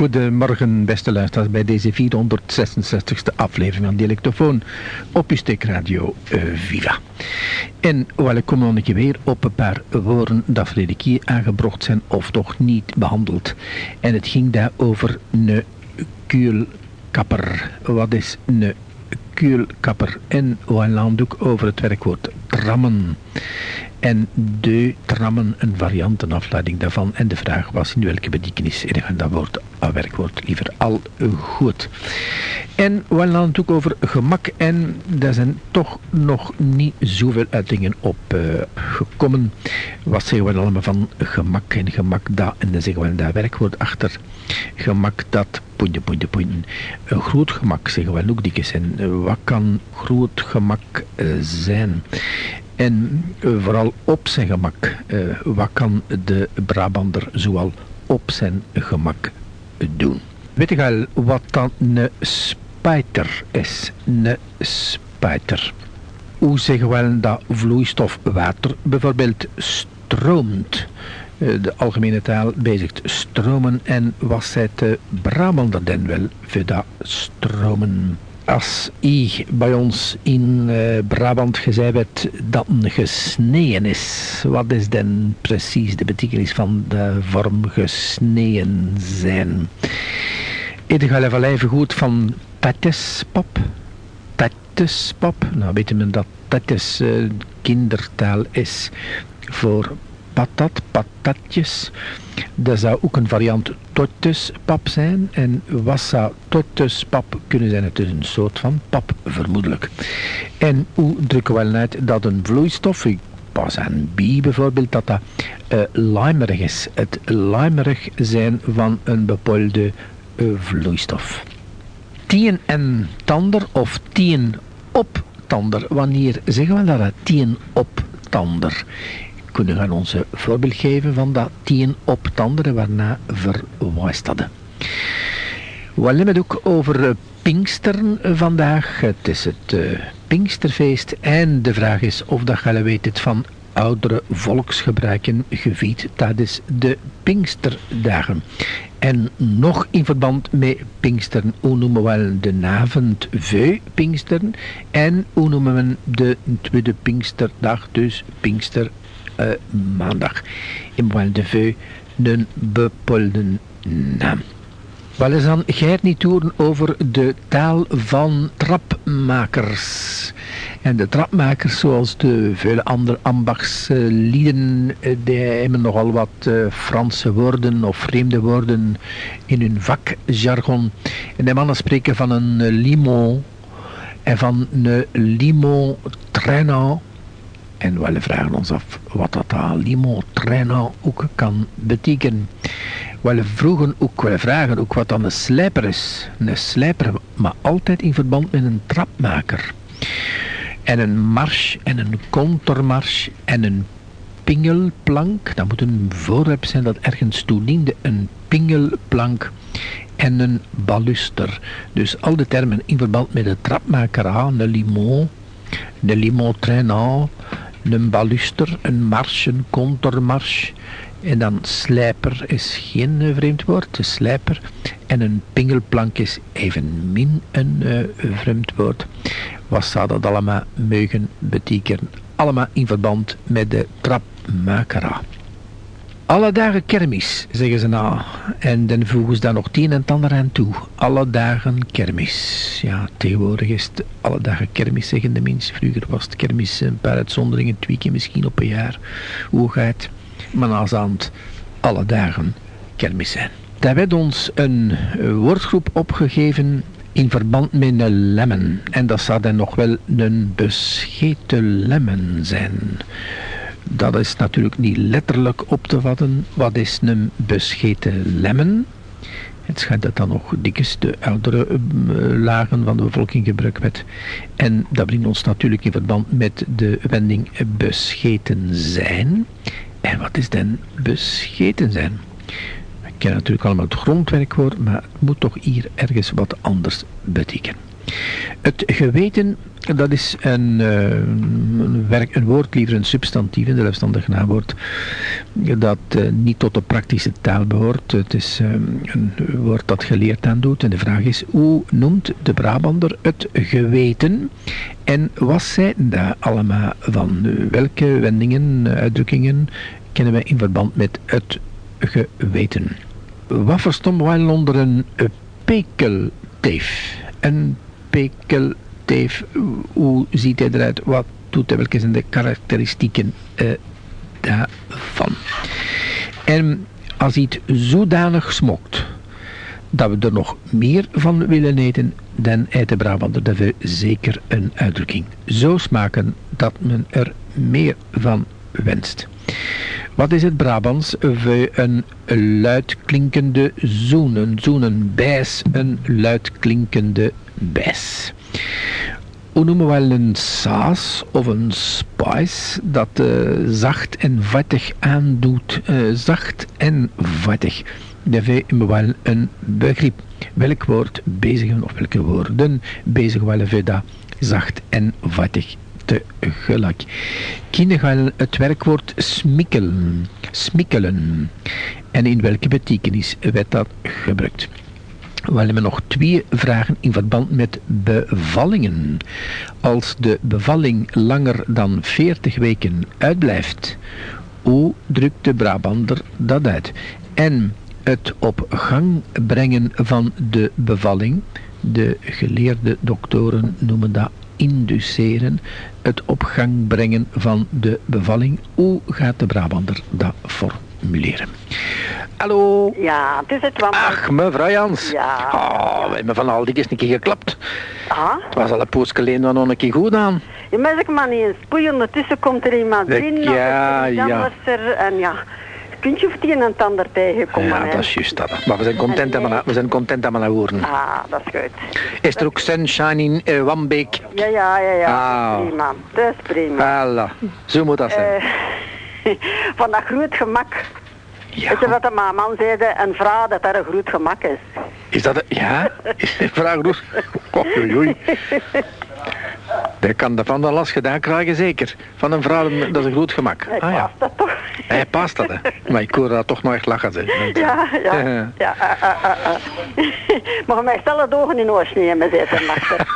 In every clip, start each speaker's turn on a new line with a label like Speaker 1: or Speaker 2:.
Speaker 1: Goedemorgen, beste luisteraars, bij deze 466ste aflevering van Dialectofoon op uw steekradio uh, Viva. En wel, komen we nog een weer op een paar woorden dat verleden keer aangebracht zijn of toch niet behandeld. En het ging daar over een kuulkapper. Wat is een kuulkapper? En ook over het werkwoord trammen en de trammen een variant, een afleiding daarvan. En de vraag was in welke betekenis. En dat woord, dat werkwoord liever al goed. En ook over gemak. En daar zijn toch nog niet zoveel uitingen op uh, gekomen. Wat zeggen we allemaal van gemak en gemak dat. En dan zeggen we daar werkwoord achter. Gemak dat, poentje, poentje, poentje. Een groot gemak zeggen we ook dikjes. En wat kan groot gemak uh, zijn? En eh, vooral op zijn gemak. Uh, wat kan de Brabander zoal op zijn gemak doen? Weet je al wat dan een spijter is? Een spijter. Hoe zeggen we dat vloeistof water bijvoorbeeld stroomt? De algemene taal bezigt stromen en zei de Brabander dan wel voor dat stromen? Als I bij ons in uh, Brabant gezegd werd dat een gesneden is. Wat is dan precies de betekenis van de vorm gesneden zijn? Ik ga even even goed van tatjespap. Tatjespap. Nou weet men dat tatjes uh, kindertaal is voor patat, patatjes. Dat zou ook een variant totuspap zijn. En wat zou totuspap kunnen zijn? Het is een soort van pap, vermoedelijk. En hoe drukken we uit dat een vloeistof, pas aan bi bijvoorbeeld, dat dat uh, limerig is. Het limerig zijn van een bepaalde uh, vloeistof. Tien en tander of tien op tander. Wanneer zeggen we dat? Tien op tander kunnen gaan ons voorbeeld geven van dat tien op tanderen waarna verwijst hadden. We hebben het ook over eh, Pinksteren vandaag. Het is het uh, Pinksterfeest en de vraag is of dat je weet het van oudere volksgebruiken geviet tijdens de Pinksterdagen. En nog in verband met Pinksteren, hoe noemen we de avond veu Pinksteren en hoe noemen we de tweede Pinksterdag, dus Pinkster uh, maandag in de Veu een bepolde naam. Wel eens dan niet toeren over de taal van trapmakers. En de trapmakers, zoals de vele andere ambachtslieden, eh, die hebben nogal wat uh, Franse woorden of vreemde woorden in hun vakjargon. En de mannen spreken van een limon en van een limon traînant en we vragen ons af wat dat limo trainer ook kan betekenen. We vroegen ook, vragen ook wat dan een slijper is. Een slijper, maar altijd in verband met een trapmaker. En een mars en een contormars en een pingelplank. Dat moet een voorwerp zijn dat ergens toe diende. Een pingelplank en een baluster. Dus al de termen in verband met de trapmaker, een limon, de limon trainant, een baluster, een mars, een contormars. En dan slijper is geen vreemd woord, de slijper. En een pingelplank is evenmin een uh, vreemd woord. Wat zou dat allemaal mogen betekenen? Allemaal in verband met de trapmakera. Alle dagen kermis, zeggen ze nou. En dan voegen ze daar nog tien en ander aan toe. Alle dagen kermis. Ja, tegenwoordig is het alle dagen kermis, zeggen de mensen. Vroeger was het kermis een paar uitzonderingen, twee keer misschien op een jaar. Het? Maar naast aan het alle dagen kermis zijn. Daar werd ons een woordgroep opgegeven in verband met een lemmen. En dat zou dan nog wel een bescheten lemmen zijn dat is natuurlijk niet letterlijk op te vatten. Wat is een bescheten lemmen? Het schijnt dat dan nog dikwijls de oudere uh, lagen van de bevolking gebruikt werd. En dat brengt ons natuurlijk in verband met de wending bescheten zijn. En wat is dan bescheten zijn? We kennen natuurlijk allemaal het grondwerkwoord, maar het moet toch hier ergens wat anders betekenen. Het geweten Dat is een, uh, een, werk, een woord, liever een substantief, een zelfstandig naamwoord, dat uh, niet tot de praktische taal behoort. Het is uh, een woord dat geleerd aan doet. En de vraag is, hoe noemt de Brabander het geweten? En wat zijn daar allemaal van? Welke wendingen, uitdrukkingen kennen wij in verband met het geweten? Wat verstonden wij onder een pekelteef? Een pekelteef, hoe ziet hij eruit? Wat doet hij? Welke zijn de karakteristieken uh, daarvan? En als iets zodanig smokt dat we er nog meer van willen eten, dan eet de Brabander we zeker een uitdrukking. Zo smaken dat men er meer van wenst. Wat is het Brabants een luidklinkende zoen? Een zoen, een bijs, een luidklinkende bijs. Hoe noemen we wel een saas of een spice dat uh, zacht en vattig aandoet? Uh, zacht en vattig. Daarvoor hebben we wel een begrip. Welk woord bezigen of welke woorden bezigen we voor dat zacht en vattig tegelijk. Kinderen het werkwoord smikkelen. Smikkelen. En in welke betekenis werd dat gebruikt? We hebben nog twee vragen in verband met bevallingen. Als de bevalling langer dan 40 weken uitblijft, hoe drukt de Brabander dat uit? En het op gang brengen van de bevalling, de geleerde doktoren noemen dat induceren, het op gang brengen van de bevalling. Hoe gaat de Brabander dat formuleren? Hallo?
Speaker 2: Ja, het is het wel.
Speaker 1: Ach, mevrouw Jans.
Speaker 2: Ja.
Speaker 1: Oh, we hebben van al die een keer geklapt.
Speaker 2: Ah?
Speaker 1: Het was al een poos geleden dan nog een keer goed aan.
Speaker 2: Je merkt maar niet eens spoeien, ondertussen komt er iemand binnen.
Speaker 1: Ja, ja.
Speaker 2: Er, en ja kunt je of die een en ander tegenkomen.
Speaker 1: Ja, dat is juist dat. Maar we zijn content dat we, we zijn content dat we naar horen.
Speaker 2: Ah, dat is goed.
Speaker 1: Is er ook sunshine in uh, Wambeek?
Speaker 2: Ja, ja, ja, ja. Ah. Prima. Dat is prima.
Speaker 1: Voilà. Zo moet dat zijn.
Speaker 2: Uh, van dat groot gemak. Ja. Weet je wat de man zei? Een vrouw dat daar een groot gemak is.
Speaker 1: Is dat... Ja? Is een vrouw groot... Oei, oei. Dat kan de van de last gedaan krijgen, zeker. Van een vrouw, dat is een goed gemak.
Speaker 2: Hij ah, ja. dat toch?
Speaker 1: Hij past dat, hè. Maar ik hoor dat toch nog echt lachen, zeg.
Speaker 2: Ja, ja. ja, ja uh, uh, uh, Mag mij stellen het ogen in nemen, zitten, Machter.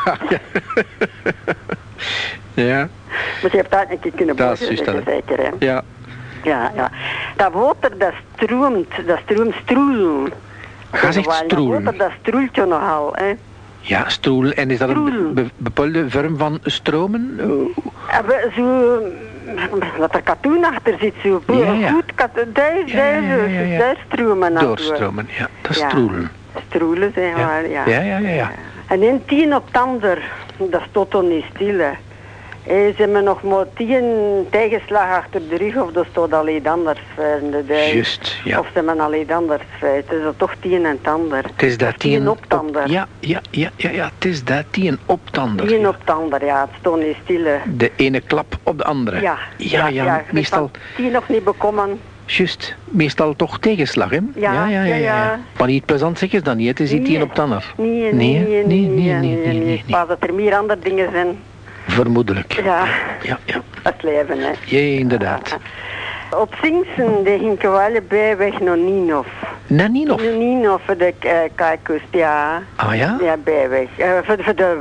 Speaker 1: ja.
Speaker 2: Maar je hebt dat een keer kunnen zeker, hè.
Speaker 1: Ja.
Speaker 2: Ja, ja. Dat water, dat stroomt, dat stroomt stroel.
Speaker 1: Ga zegt stroel.
Speaker 2: Dat water, dat stroelt nogal, hè.
Speaker 1: Ja, stoel. En is dat een be bepaalde vorm van stromen?
Speaker 2: Ja, zo, dat er katoen achter zit, zo ja, ja. goed katoen, daar, ja, ja, daar stromen.
Speaker 1: Doorstromen, ja, dat is stroelen.
Speaker 2: Stroelen, zeg maar, ja.
Speaker 1: Ja, ja, ja, ja.
Speaker 2: En in tien op tander, dat stond toch niet stil, hè. Hey, ze hebben nog maar tien tegenslag achter de rug of dat staat al iets anders in de dijk.
Speaker 1: Juist, ja.
Speaker 2: Of ze hebben al iets anders feit. Het is dat toch tien en tander.
Speaker 1: Het is dat tien. Op, ja, ja, ja, ja, ja, het is dat tien optander.
Speaker 2: Tien ja. optander, ja, het stond niet stille.
Speaker 1: De ene klap op de andere.
Speaker 2: Ja,
Speaker 1: ja, ja, ja meestal.
Speaker 2: Tien nog niet bekomen.
Speaker 1: Juist, meestal toch tegenslag, hè?
Speaker 2: Ja, ja, ja. ja.
Speaker 1: Maar niet plezant zeg je dan niet, het is niet tien op tander.
Speaker 2: Nee, nee, nee, nee, nee, nee, nee, dat er meer andere dingen zijn.
Speaker 1: Vermoedelijk.
Speaker 2: Ja.
Speaker 1: Ja, ja.
Speaker 2: Het leven, hè.
Speaker 1: Ja, inderdaad.
Speaker 2: Op Singsen, de ging wel bij weg naar Ninov.
Speaker 1: Naar Ninov?
Speaker 2: Naar Ninov, voor de uh, kijkust, ja.
Speaker 1: Ah ja?
Speaker 2: Ja, bijweg. Uh, voor, voor de,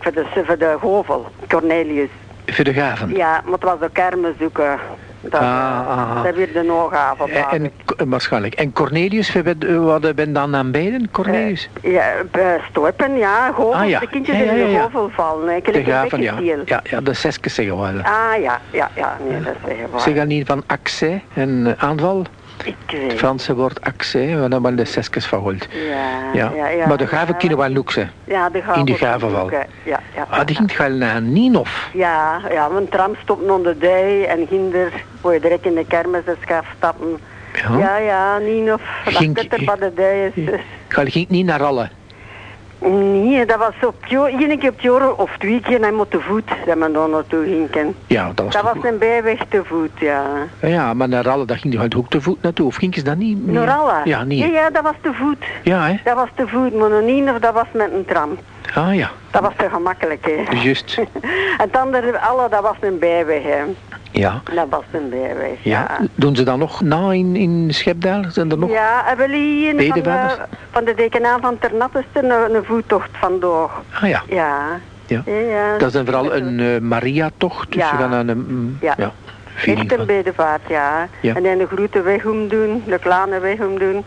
Speaker 2: voor de, voor de hovel, Cornelius.
Speaker 1: Voor de gaven?
Speaker 2: Ja, maar het was de kermis zoeken. Dat, ah, ah, dat weer de noogavond.
Speaker 1: En, en, waarschijnlijk. En Cornelius, wat ben dan aan beiden, Cornelius?
Speaker 2: Uh, ja, Storpen, ja. Hovel, ah, ja. De kindjes ja, ja, in de hovel vallen.
Speaker 1: De gaven, ja. ja. Ja, de zesjes zeggen wel.
Speaker 2: Ah, ja, ja, ja. Nee, dat zeggen we.
Speaker 1: Ze gaan niet van accès en aanval?
Speaker 2: Het
Speaker 1: Franse woord accès, waar dan wel de zesjes van holt.
Speaker 2: Ja, ja, ja, ja.
Speaker 1: Maar de gaven kunnen wel luxe.
Speaker 2: Ja, de gaven.
Speaker 1: In de gavenval.
Speaker 2: Ja, ja.
Speaker 1: Ah, die ging wel naar Ninov.
Speaker 2: Ja, ja, mijn tram stopt onder de dij en ging er, waar je direct in de kermis gaat stappen. Ja, ja, ja Ninov.
Speaker 1: Ging,
Speaker 2: dat er bij de dij is.
Speaker 1: Ging niet naar alle.
Speaker 2: Nee, dat was op één keer op het jaar of twee keer met de voet dat men daar naartoe ging.
Speaker 1: Ja, dat was
Speaker 2: Dat was een bijweg te voet, ja.
Speaker 1: Ja, maar naar Ralle, dat ging hij ook te voet naartoe, of ging ze dat niet?
Speaker 2: Naar Ralle?
Speaker 1: Ja, niet.
Speaker 2: Ja, ja, dat was te voet.
Speaker 1: Ja, hè?
Speaker 2: Dat was te voet, maar niet of dat was met een tram.
Speaker 1: Ah ja,
Speaker 2: Dat was te gemakkelijk, hè.
Speaker 1: juist.
Speaker 2: en het andere, alle, dat was een bijweg, hè.
Speaker 1: Ja.
Speaker 2: Dat was een bijweg,
Speaker 1: Ja.
Speaker 2: ja.
Speaker 1: Doen ze dan nog na in, in Schepdaal? Zijn er nog?
Speaker 2: Ja, en we hier van de, van de dekenaan van Ternat is er een, een voettocht vandoor.
Speaker 1: Ah ja.
Speaker 2: Ja.
Speaker 1: ja. Dat is dan vooral een eh, Maria-tocht. Dus
Speaker 2: Ja.
Speaker 1: ze gaan aan een... mm,
Speaker 2: Ja.
Speaker 1: ja. feeling
Speaker 2: Echt een
Speaker 1: van.
Speaker 2: bedevaart, ja.
Speaker 1: Ja.
Speaker 2: En dan de grote weg omdoen, de kleine weg omdoen.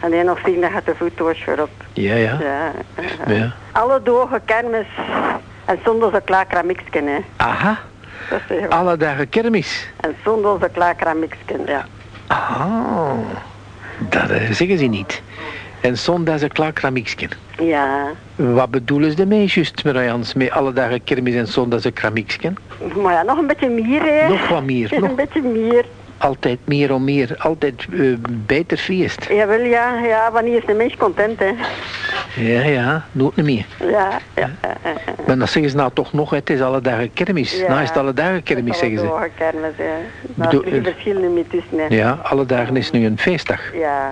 Speaker 2: En dan nog zien dat het de voettocht weer op.
Speaker 1: Ja, ja.
Speaker 2: Ja. Alle dogen kermis. En zonder ze klaar hè.
Speaker 1: Aha.
Speaker 2: Dat is
Speaker 1: Alle dagen kermis.
Speaker 2: En zonder ze klaar kramiksken, ja.
Speaker 1: Ah. Dat zeggen ze niet. En zondag klaar keramiekje.
Speaker 2: Ja.
Speaker 1: Wat bedoelen ze ermee, juist, mevrouw Jans, met alle dagen kermis en zondag een keramiekje?
Speaker 2: Maar ja, nog een beetje meer, hè.
Speaker 1: Nog wat meer, nog
Speaker 2: Een beetje meer.
Speaker 1: Altijd meer om meer, altijd eh, beter feest.
Speaker 2: Jawel, ja, ja, wanneer is de mens content, hè?
Speaker 1: Ja, ja, nooit niet meer.
Speaker 2: Ja, ja.
Speaker 1: Maar dan zeggen ze nou toch nog, het is alle dagen kermis.
Speaker 2: Ja.
Speaker 1: Nou is het alle dagen kermis, zeggen ze.
Speaker 2: Alle kermis, ja. Daar
Speaker 1: Bedoel-
Speaker 2: liggen verschillen mee tussen, hè.
Speaker 1: Ja, alle dagen is nu een feestdag.
Speaker 2: Ja.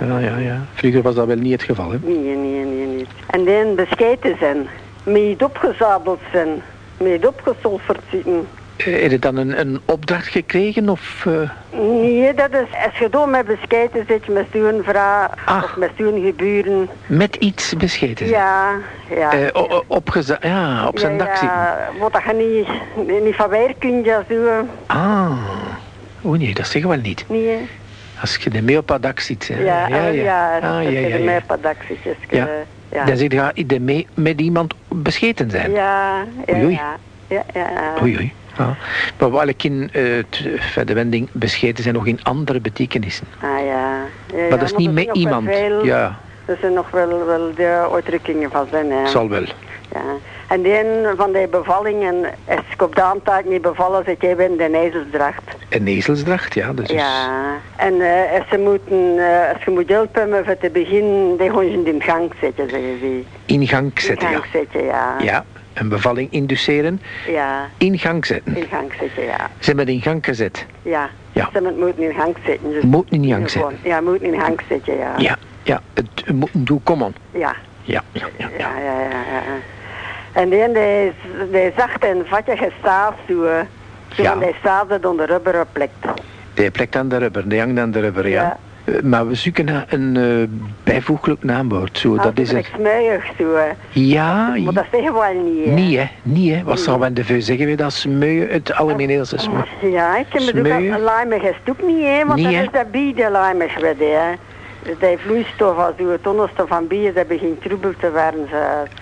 Speaker 2: ja.
Speaker 1: Ja, ja. Vroeger was dat wel niet het geval, hè.
Speaker 2: Nee, nee, nee, niet. En dan bescheiden zijn. Met opgezadeld zijn. Met opgesulferd zitten.
Speaker 1: Eh, Heb je dan een, een opdracht gekregen of... eh,
Speaker 2: Nee, dat is, als je door met bescheiden zit, met zo'n vrouw
Speaker 1: Ah.
Speaker 2: of met zo'n geburen.
Speaker 1: met iets bescheten zijn?
Speaker 2: Ja, ja.
Speaker 1: O- o- opgeza- ja, op zijn
Speaker 2: ja,
Speaker 1: dak zitten.
Speaker 2: Ja, wat dat je niet, niet van weer kunt, ja, zo.
Speaker 1: Ah. Oeh nee, dat zeggen we wel niet.
Speaker 2: Nee.
Speaker 1: Als je ermee op het dak zit. hè.
Speaker 2: ja, ja, ja.
Speaker 1: Ah,
Speaker 2: dat
Speaker 1: ja,
Speaker 2: je
Speaker 1: ja,
Speaker 2: ermee
Speaker 1: ja.
Speaker 2: op het dak zit,
Speaker 1: Ja.
Speaker 2: ja.
Speaker 1: Dan zit je ermee met iemand bescheten zijn.
Speaker 2: Ja, ja,
Speaker 1: Oei, oei.
Speaker 2: ja. Ja, ja, ja.
Speaker 1: Oei, oei. Ja. Maar wel in eh, het- eh, de wending bescheten zijn nog in andere betekenissen.
Speaker 2: Ah, ja. ja, ja
Speaker 1: maar dat is niet met iemand.
Speaker 2: veel-
Speaker 1: Ja,
Speaker 2: Er zijn nog wel, wel de uitdrukkingen van zijn. Hè.
Speaker 1: zal wel.
Speaker 2: Ja. En die een van die bevallingen, als ik op de aantaak niet bevallen zit, jij bent de ezelsdracht.
Speaker 1: Een ezelsdracht, ja. Dus
Speaker 2: Ja. En eh, als, ze moeten, eh, als je moet helpen te beginnen, die gaan ze in gang zetten, zeggen ze.
Speaker 1: In gang
Speaker 2: In
Speaker 1: zetten, ja.
Speaker 2: gang zetten, ja.
Speaker 1: Ja, een bevalling induceren.
Speaker 2: Ja,
Speaker 1: In gang zetten.
Speaker 2: in gang zetten, ja.
Speaker 1: Ze hebben het in gang gezet.
Speaker 2: Ja.
Speaker 1: Ja.
Speaker 2: Ze moeten in gang zetten. Dus
Speaker 1: Moeten in gang
Speaker 2: gewoon- Ja, moeten in gang zetten, ja.
Speaker 1: Ja, ja. Het moet doen, kom on.
Speaker 2: Ja.
Speaker 1: Ja, ja, ja. ja.
Speaker 2: Ja, ja. En die, die, die zacht en vattige staaf zo, eh,
Speaker 1: Ja.
Speaker 2: die staaf dat onder rubber plekt.
Speaker 1: Die plekt aan de rubber, die hangt aan de rubber, ja. Eh, Maar we zoeken naar een eh, bijvoeglijk naamwoord. Zo, dat is
Speaker 2: het. smuiig zo.
Speaker 1: Ja,
Speaker 2: Maar dat zeggen we wel niet, hè.
Speaker 1: niet hè, niet hè. Wat zou men ervoor zeggen we dat smeu, het algemeen smeu?
Speaker 2: Ja, ik heb het ook
Speaker 1: Smeuig.
Speaker 2: lijmig is het ook niet, hè, want
Speaker 1: Niet,
Speaker 2: dat is dat bier dat lijmig werd, hè. Die vloeistof, als je het onderste van bier, dat begint troebel te worden,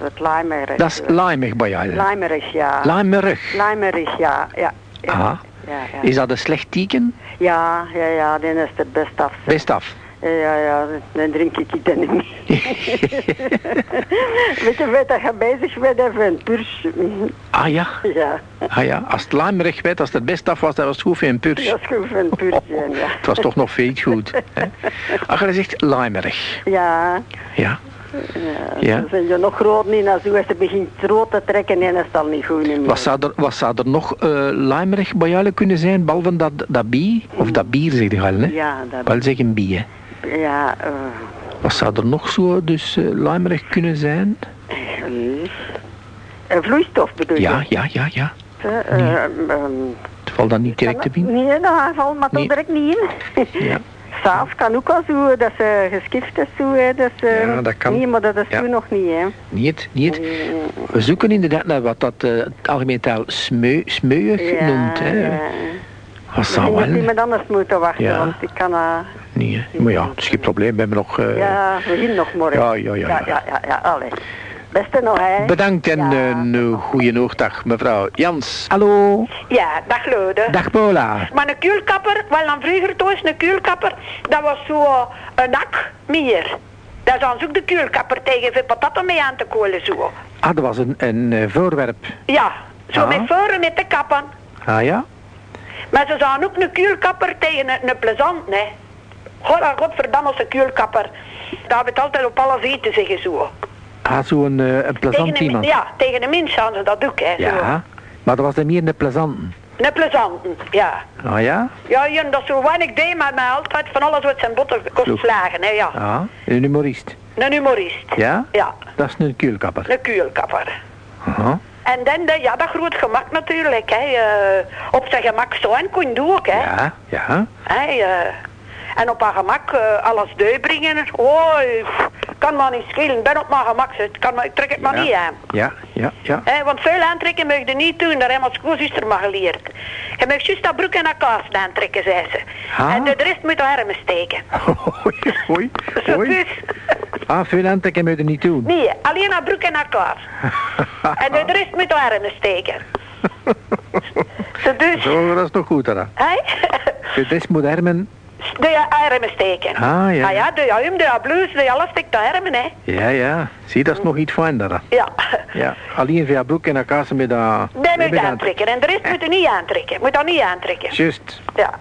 Speaker 2: het lijmerig.
Speaker 1: Dat is lijmig bij jou.
Speaker 2: Lijmerig, ja.
Speaker 1: Lijmerig.
Speaker 2: Lijmerig, ja. Ja, ja.
Speaker 1: Ah.
Speaker 2: Ja, ja.
Speaker 1: Is dat een slecht teken?
Speaker 2: ja, ja, ja, dan is het best af. zeg.
Speaker 1: Best af.
Speaker 2: Ja, ja, dan drink ik het niet. Weet je wat dat je bezig bent, even een purs.
Speaker 1: Ah ja,
Speaker 2: Ja,
Speaker 1: ah ja. Als het lijmerig werd, als het best af was, dat was het goed voor een purs.
Speaker 2: dat is goed voor een purs, ja.
Speaker 1: Het was toch nog veel goed. Hè? Ach, je zegt lijmerig.
Speaker 2: Ja,
Speaker 1: Ja.
Speaker 2: Ja.
Speaker 1: Ja.
Speaker 2: dan zijn je nog groot niet, als je ze begint rood te trekken, en is het al niet goed meer.
Speaker 1: Wat zou er, wat zou er nog eh lijmerig bij jou kunnen zijn, behalve dat, dat bier? Of dat bier, zeg je al, hè?
Speaker 2: Ja, dat,
Speaker 1: Wel zeggen bier, hè.
Speaker 2: ja, eh,
Speaker 1: Wat zou er nog zo dus eh lijmerig kunnen zijn?
Speaker 2: een vloeistof bedoel je?
Speaker 1: Ja, ja, ja, ja.
Speaker 2: Eh, eh, ehm,
Speaker 1: Het valt dan niet direct te binnen.
Speaker 2: Nee, dat valt maar toch
Speaker 1: Nee.
Speaker 2: direct niet in.
Speaker 1: Ja.
Speaker 2: Saaf kan ook al zo, dat ze geskift is zo, hè. Dat ze,
Speaker 1: Ja, dat kan.
Speaker 2: Nee, maar dat is
Speaker 1: Ja.
Speaker 2: toen nog niet, hè.
Speaker 1: Niet, niet. We zoeken inderdaad naar wat dat eh, het algemeen taal smeu, smeuig noemt. Hè.
Speaker 2: ja.
Speaker 1: Wat zou wel?
Speaker 2: iemand anders moeten wachten,
Speaker 1: Ja.
Speaker 2: want ik kan... eh
Speaker 1: Nee, hè. maar ja, het is geen probleem. We hebben nog... eh,
Speaker 2: ja, we beginnen nog morgen.
Speaker 1: Ja, ja, ja,
Speaker 2: Ja,
Speaker 1: ja.
Speaker 2: ja, ja, ja, allee. Beste nog, hè.
Speaker 1: Bedankt en
Speaker 2: Ja.
Speaker 1: eh, een goede oogdag, mevrouw Jans. Hallo.
Speaker 3: Ja, dag Lode.
Speaker 1: Dag Paula.
Speaker 3: Maar een kuulkapper, wel dan vroeger toen een kuulkapper, dat was zo eh, een ak meer. Dat is dan ook de kuulkapper tegen veel patatten mee aan te kolen zo.
Speaker 1: Ah, dat was een, een voorwerp.
Speaker 3: Ja, zo
Speaker 1: Ah.
Speaker 3: met voren met de kappen.
Speaker 1: Ah ja?
Speaker 3: Maar ze zagen ook een kuulkapper tegen een, een plezant, nee. God, godverdamme, als een kuulkapper. Dat heb ik altijd op alles eten zeggen zo.
Speaker 1: Ah, zo'n eh, een plezant
Speaker 3: Tegen een,
Speaker 1: iemand.
Speaker 3: ja, tegen een mens gaan ze dat ook, hè. Zo.
Speaker 1: Ja, maar dat was dan meer een plezant.
Speaker 3: Een plezanten, ja.
Speaker 1: Ah ja?
Speaker 3: Ja, Jan, dat is zo weinig deed, maar mij altijd van alles wat zijn botten kost slagen, hè, ja.
Speaker 1: Ah, een humorist.
Speaker 3: Een humorist.
Speaker 1: Ja?
Speaker 3: Ja,
Speaker 1: Dat is een kuulkapper.
Speaker 3: een kuulkapper.
Speaker 1: Aha.
Speaker 3: En dan, de, ja, dat groot gemak natuurlijk, hè. eh, op zijn gemak zo en kon je doen ook, hè.
Speaker 1: Ja, ja.
Speaker 3: Hè, eh, en op haar gemak alles brengen. Oh, kan maar niet schelen. Ik ben op mijn gemak, zit. Kan maar, ik trek het maar
Speaker 1: ja.
Speaker 3: niet aan.
Speaker 1: Ja, ja, ja.
Speaker 3: Want veel aantrekken mag je niet doen, dat heeft mijn schoolzuster maar geleerd. Je mag juist dat broek en dat kaas aantrekken, zei ze. En de rest moet de armen steken.
Speaker 1: Hoi, hoi, hoi.
Speaker 3: dus,
Speaker 1: Ah, veel aantrekken moet je niet doen.
Speaker 3: nee, alleen dat broek en dat kaas. En de rest moet de armen steken. Zo dus,
Speaker 1: Zo, dat is nog goed, hè.
Speaker 3: hè?
Speaker 1: Het is modern.
Speaker 3: De armen steken.
Speaker 1: Ah, ja.
Speaker 3: Ah ja, de hem, de blouse, de alles steekt de armen, hè.
Speaker 1: Ja, ja. Zie, dat is nog iets fijner.
Speaker 3: Ja.
Speaker 1: Ja, alleen via broek en kaas met dat...
Speaker 3: Dat moet je aantrekken. En de rest moet je niet aantrekken. Moet dat niet aantrekken.
Speaker 1: Juist.
Speaker 3: Ja.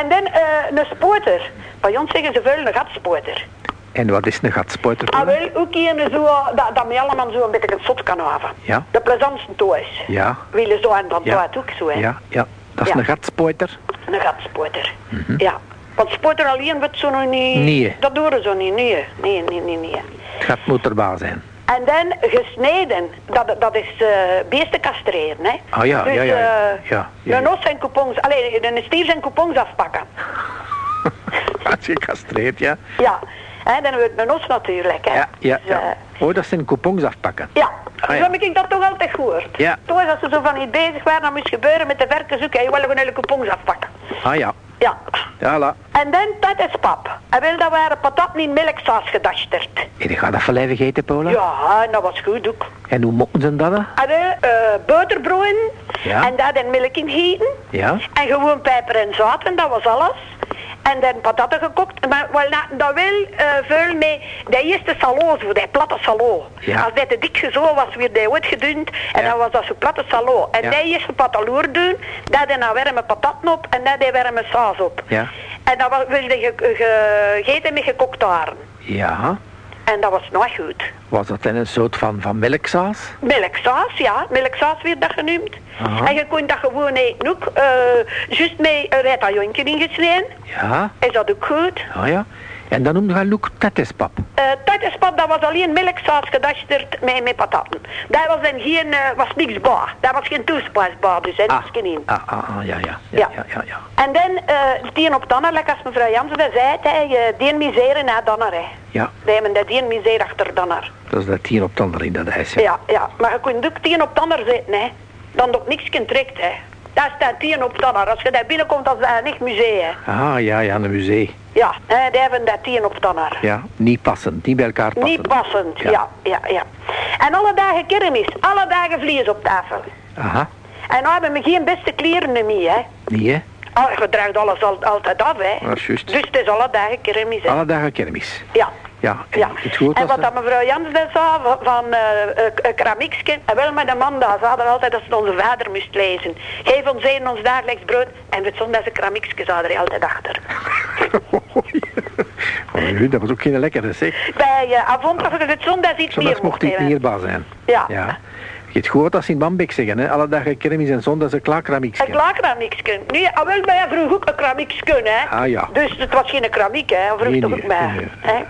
Speaker 3: En dan eh, een spoorter. Bij ons zeggen ze veel een gatspoorter.
Speaker 1: En wat is een gatspoiter?
Speaker 3: Ah, wel, ook hier zo, dat, dat mij allemaal zo een beetje het zot kan haven.
Speaker 1: Ja.
Speaker 3: De plezantste thuis.
Speaker 1: Ja.
Speaker 3: Willen zo en dan
Speaker 1: Ja.
Speaker 3: ja. ook zo, hè.
Speaker 1: Ja, ja. Dat is
Speaker 3: Ja.
Speaker 1: een gatspoiter.
Speaker 3: Een gatspoorter. Ja. Want spoorter alleen wordt zo nog niet...
Speaker 1: Nee.
Speaker 3: Dat doen ze zo niet, nee. Nee, nee, nee, nee.
Speaker 1: Het gat moet erbij zijn.
Speaker 3: En dan gesneden, dat, dat is eh beesten castreren, hè.
Speaker 1: Ah, ja,
Speaker 3: dus,
Speaker 1: ja, ja, ja.
Speaker 3: eh,
Speaker 1: Ja, ja,
Speaker 3: Een
Speaker 1: ja.
Speaker 3: os en coupons, alleen een stier zijn coupons afpakken.
Speaker 1: Als je castreert, ja.
Speaker 3: Ja. En dan wordt een os natuurlijk, hè.
Speaker 1: Ja, ja,
Speaker 3: Dus, eh,
Speaker 1: ja. Oh, dat zijn coupons afpakken.
Speaker 3: Ja,
Speaker 1: Ah,
Speaker 3: zo
Speaker 1: ja.
Speaker 3: heb ik dat toch altijd gehoord.
Speaker 1: Ja.
Speaker 3: Toen als ze zo van iets bezig waren, dan moest gebeuren met de werken zoeken. Je wil gewoon hele coupons afpakken.
Speaker 1: Ah ja.
Speaker 3: Ja.
Speaker 1: Ja, la.
Speaker 3: En dan, dat is pap. Hij wil dat waren patatten in melksaus gedasterd.
Speaker 1: En je gaat dat verlijvig eten, Paula?
Speaker 3: Ja, en dat was goed ook.
Speaker 1: En hoe mochten ze dat?
Speaker 3: Hij wil uh, boterbroden
Speaker 1: Ja.
Speaker 3: en daar in melk in gieten.
Speaker 1: Ja.
Speaker 3: En gewoon peper en zout en dat was alles. En dan patatten gekokt. Maar na- dat wil eh veel mee. De eerste salo, zo, die platte salo.
Speaker 1: Ja.
Speaker 3: Als dat te dik gezo was, weer die ooit gedund. En
Speaker 1: Ja.
Speaker 3: dan was dat zo platte salo. En
Speaker 1: Ja.
Speaker 3: die eerste pataloer doen, daar dan warme patatten op en daar die warme saus op.
Speaker 1: Ja.
Speaker 3: En dat was, wilde ge, ge- gegeten met gekokte haren.
Speaker 1: Ja.
Speaker 3: En dat was nog goed.
Speaker 1: Was dat dan een soort van, van melksaus?
Speaker 3: Melksaus, ja. Melksaus werd dat genoemd.
Speaker 1: Aha.
Speaker 3: En je kon dat gewoon eten ook. eh juist met een retaillonje ingesneden.
Speaker 1: Ja.
Speaker 3: Is dat ook goed?
Speaker 1: Ah ja. En dan noemde je ook tetespap.
Speaker 3: Eh Tijdespad, dat was alleen melksaus gedasterd met, met patatten. Daar was dan geen, eh, was niks baar. Daar was geen toespijsbaar, dus hè,
Speaker 1: Ah,
Speaker 3: niks geen in.
Speaker 1: ah, ah, ah, ja, ja. Ja,
Speaker 3: Ja.
Speaker 1: ja, ja. ja.
Speaker 3: En dan, eh die op Danner, lekker als mevrouw Jansen dat zei, eh, die misère naar Danner, hè.
Speaker 1: Ja,
Speaker 3: Die hebben dat die misère achter Danner.
Speaker 1: dat is dat hier op andere in dat huis. hè.
Speaker 3: Ja, ja. Maar je kunt ook tien op het ander zitten, hè. Dan ook niks kunt trekt, hè. Daar staat tien op het ander. Als je daar binnenkomt, dat is een echt museum, hè.
Speaker 1: Ah, ja, ja, een museum.
Speaker 3: Ja, hè, die hebben dat tien op het ander.
Speaker 1: Ja, niet passend, niet bij elkaar passend.
Speaker 3: Niet passend,
Speaker 1: Ja.
Speaker 3: ja. ja, ja, En alle dagen kermis, alle dagen vlees op tafel.
Speaker 1: Aha,
Speaker 3: En nou hebben we geen beste kleren meer, hè.
Speaker 1: niet hè?
Speaker 3: Al, je draagt alles al, altijd af, hè.
Speaker 1: Dat is juist.
Speaker 3: Dus het is alle dagen kermis, hè.
Speaker 1: Alle dagen kermis.
Speaker 3: Ja.
Speaker 1: Ja, en
Speaker 3: Ja.
Speaker 1: het goed
Speaker 3: En wat dat mevrouw Jans dan zei van, eh, eh, keramiekske, en wel met Amanda, ze hadden altijd dat ze onze vader moest lezen. Geef ons een ons dagelijks brood, en het zondag een keramiekske zaten er altijd achter.
Speaker 1: Oh, dat was ook geen lekkere zeg.
Speaker 3: Bij uh, avond of het zondag iets
Speaker 1: Zondags
Speaker 3: meer
Speaker 1: mocht
Speaker 3: hebben.
Speaker 1: hierbaar zijn.
Speaker 3: Ja.
Speaker 1: ja. Je hebt gehoord dat ze in Bambeek zeggen, hè? Alle dagen kermis en zondags een klaarkeramiekje.
Speaker 3: Een klaarkeramiekske. Nu, al wel bij vroeg ook een keramiekske, hè.
Speaker 1: Ah, ja.
Speaker 3: Dus het was geen keramiek, hè. Vroeg
Speaker 1: Nee,
Speaker 3: toch
Speaker 1: nee,
Speaker 3: ook bij.
Speaker 1: nee, nee.
Speaker 3: hè.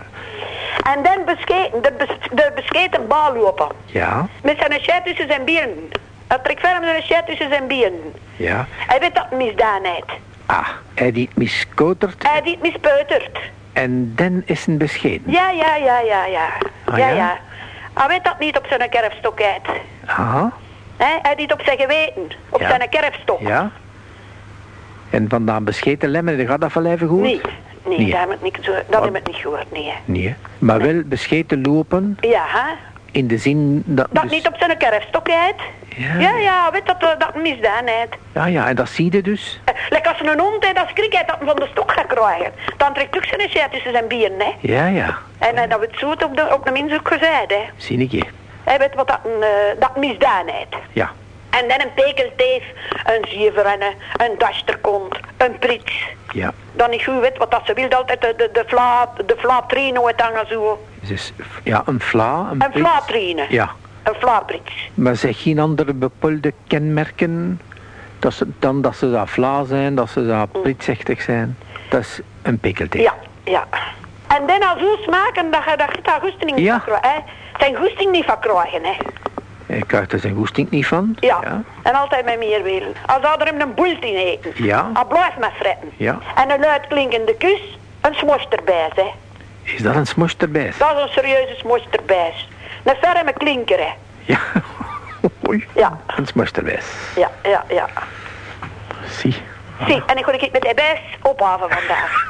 Speaker 3: En dan bescheten, de, bes, de bescheten bal lopen.
Speaker 1: Ja,
Speaker 3: Met zijn scheid tussen zijn bieren. Dat trekt ferm met een scheid tussen zijn bieren.
Speaker 1: ja.
Speaker 3: Hij weet dat misdaanheid.
Speaker 1: Ah, hij die miskotert
Speaker 3: Hij die mispeutert.
Speaker 1: en dan is een bescheden.
Speaker 3: Ja, ja, ja, ja, ja.
Speaker 1: Ah,
Speaker 3: ja,
Speaker 1: ja?
Speaker 3: ja. Hij weet dat niet op zijn kerfstokheid.
Speaker 1: Aha,
Speaker 3: Hè? Hij niet op zijn geweten. Op
Speaker 1: Ja.
Speaker 3: zijn kerfstok.
Speaker 1: ja. En vandaan bescheten lemmen, die gaat dat wel even goed?
Speaker 3: Nee, nee,
Speaker 1: Nee.
Speaker 3: dat hebben we het niet, zo, dat hebben we het niet gehoord, nee.
Speaker 1: Nee, maar wel bescheten lopen
Speaker 3: Ja, hè?
Speaker 1: in de zin dat...
Speaker 3: Dat
Speaker 1: dus-
Speaker 3: niet op zijn kerfstokheid.
Speaker 1: Ja.
Speaker 3: Ja, ja, weet dat, eh, dat misdaanheid.
Speaker 1: Ja, ja, en dat zie je dus.
Speaker 3: Eh, Lekker als een hond, hè, dat schrik hij dat van de stok gaat krijgen. Dan trekt ook zijn scheid tussen zijn bieren, hè.
Speaker 1: Ja, ja,
Speaker 3: En eh, dat wordt zo op de, op de mens ook gezegd, hè.
Speaker 1: zie ik je.
Speaker 3: Hij weet wat dat, eh, dat misdaanheid.
Speaker 1: Ja,
Speaker 3: En dan een pekelteef, een zieverrennen, een dasterkont, een prits.
Speaker 1: ja.
Speaker 3: Dan niet goed weet wat dat ze wil, altijd de, de, de, vla, de vlaatrino het hangen zo.
Speaker 1: Dus, ja, een vla, een
Speaker 3: Een
Speaker 1: prits. Ja,
Speaker 3: Een vlaaprits.
Speaker 1: maar zeg geen andere bepaalde kenmerken dat ze, dan dat ze dat vla zijn, dat ze dat pritsechtig zijn. Dat is een pikkeltee.
Speaker 3: Ja, ja. En dan al zo smaken dat je dat daar goesting niet
Speaker 1: Ja.
Speaker 3: van krijgt. hè. Zijn goesting niet van krijgen, hè.
Speaker 1: Hij krijgt er zijn goesting niet van.
Speaker 3: Ja.
Speaker 1: Ja.
Speaker 3: En altijd met meer willen. Als zou er hem een boelt in eten.
Speaker 1: Ja.
Speaker 3: Hij blijft maar fretten.
Speaker 1: Ja.
Speaker 3: En een luidklinkende kus, een smost erbij, hè.
Speaker 1: Is dat een smosh erbij?
Speaker 3: Dat is een serieuze smost erbij. Een ferme klinker, hè.
Speaker 1: Ja. Oei.
Speaker 3: Ja.
Speaker 1: Een smosh erbij.
Speaker 3: Ja, ja, ja.
Speaker 1: Zie.
Speaker 3: Zie, en ik ga ik met de best ophaven vandaag.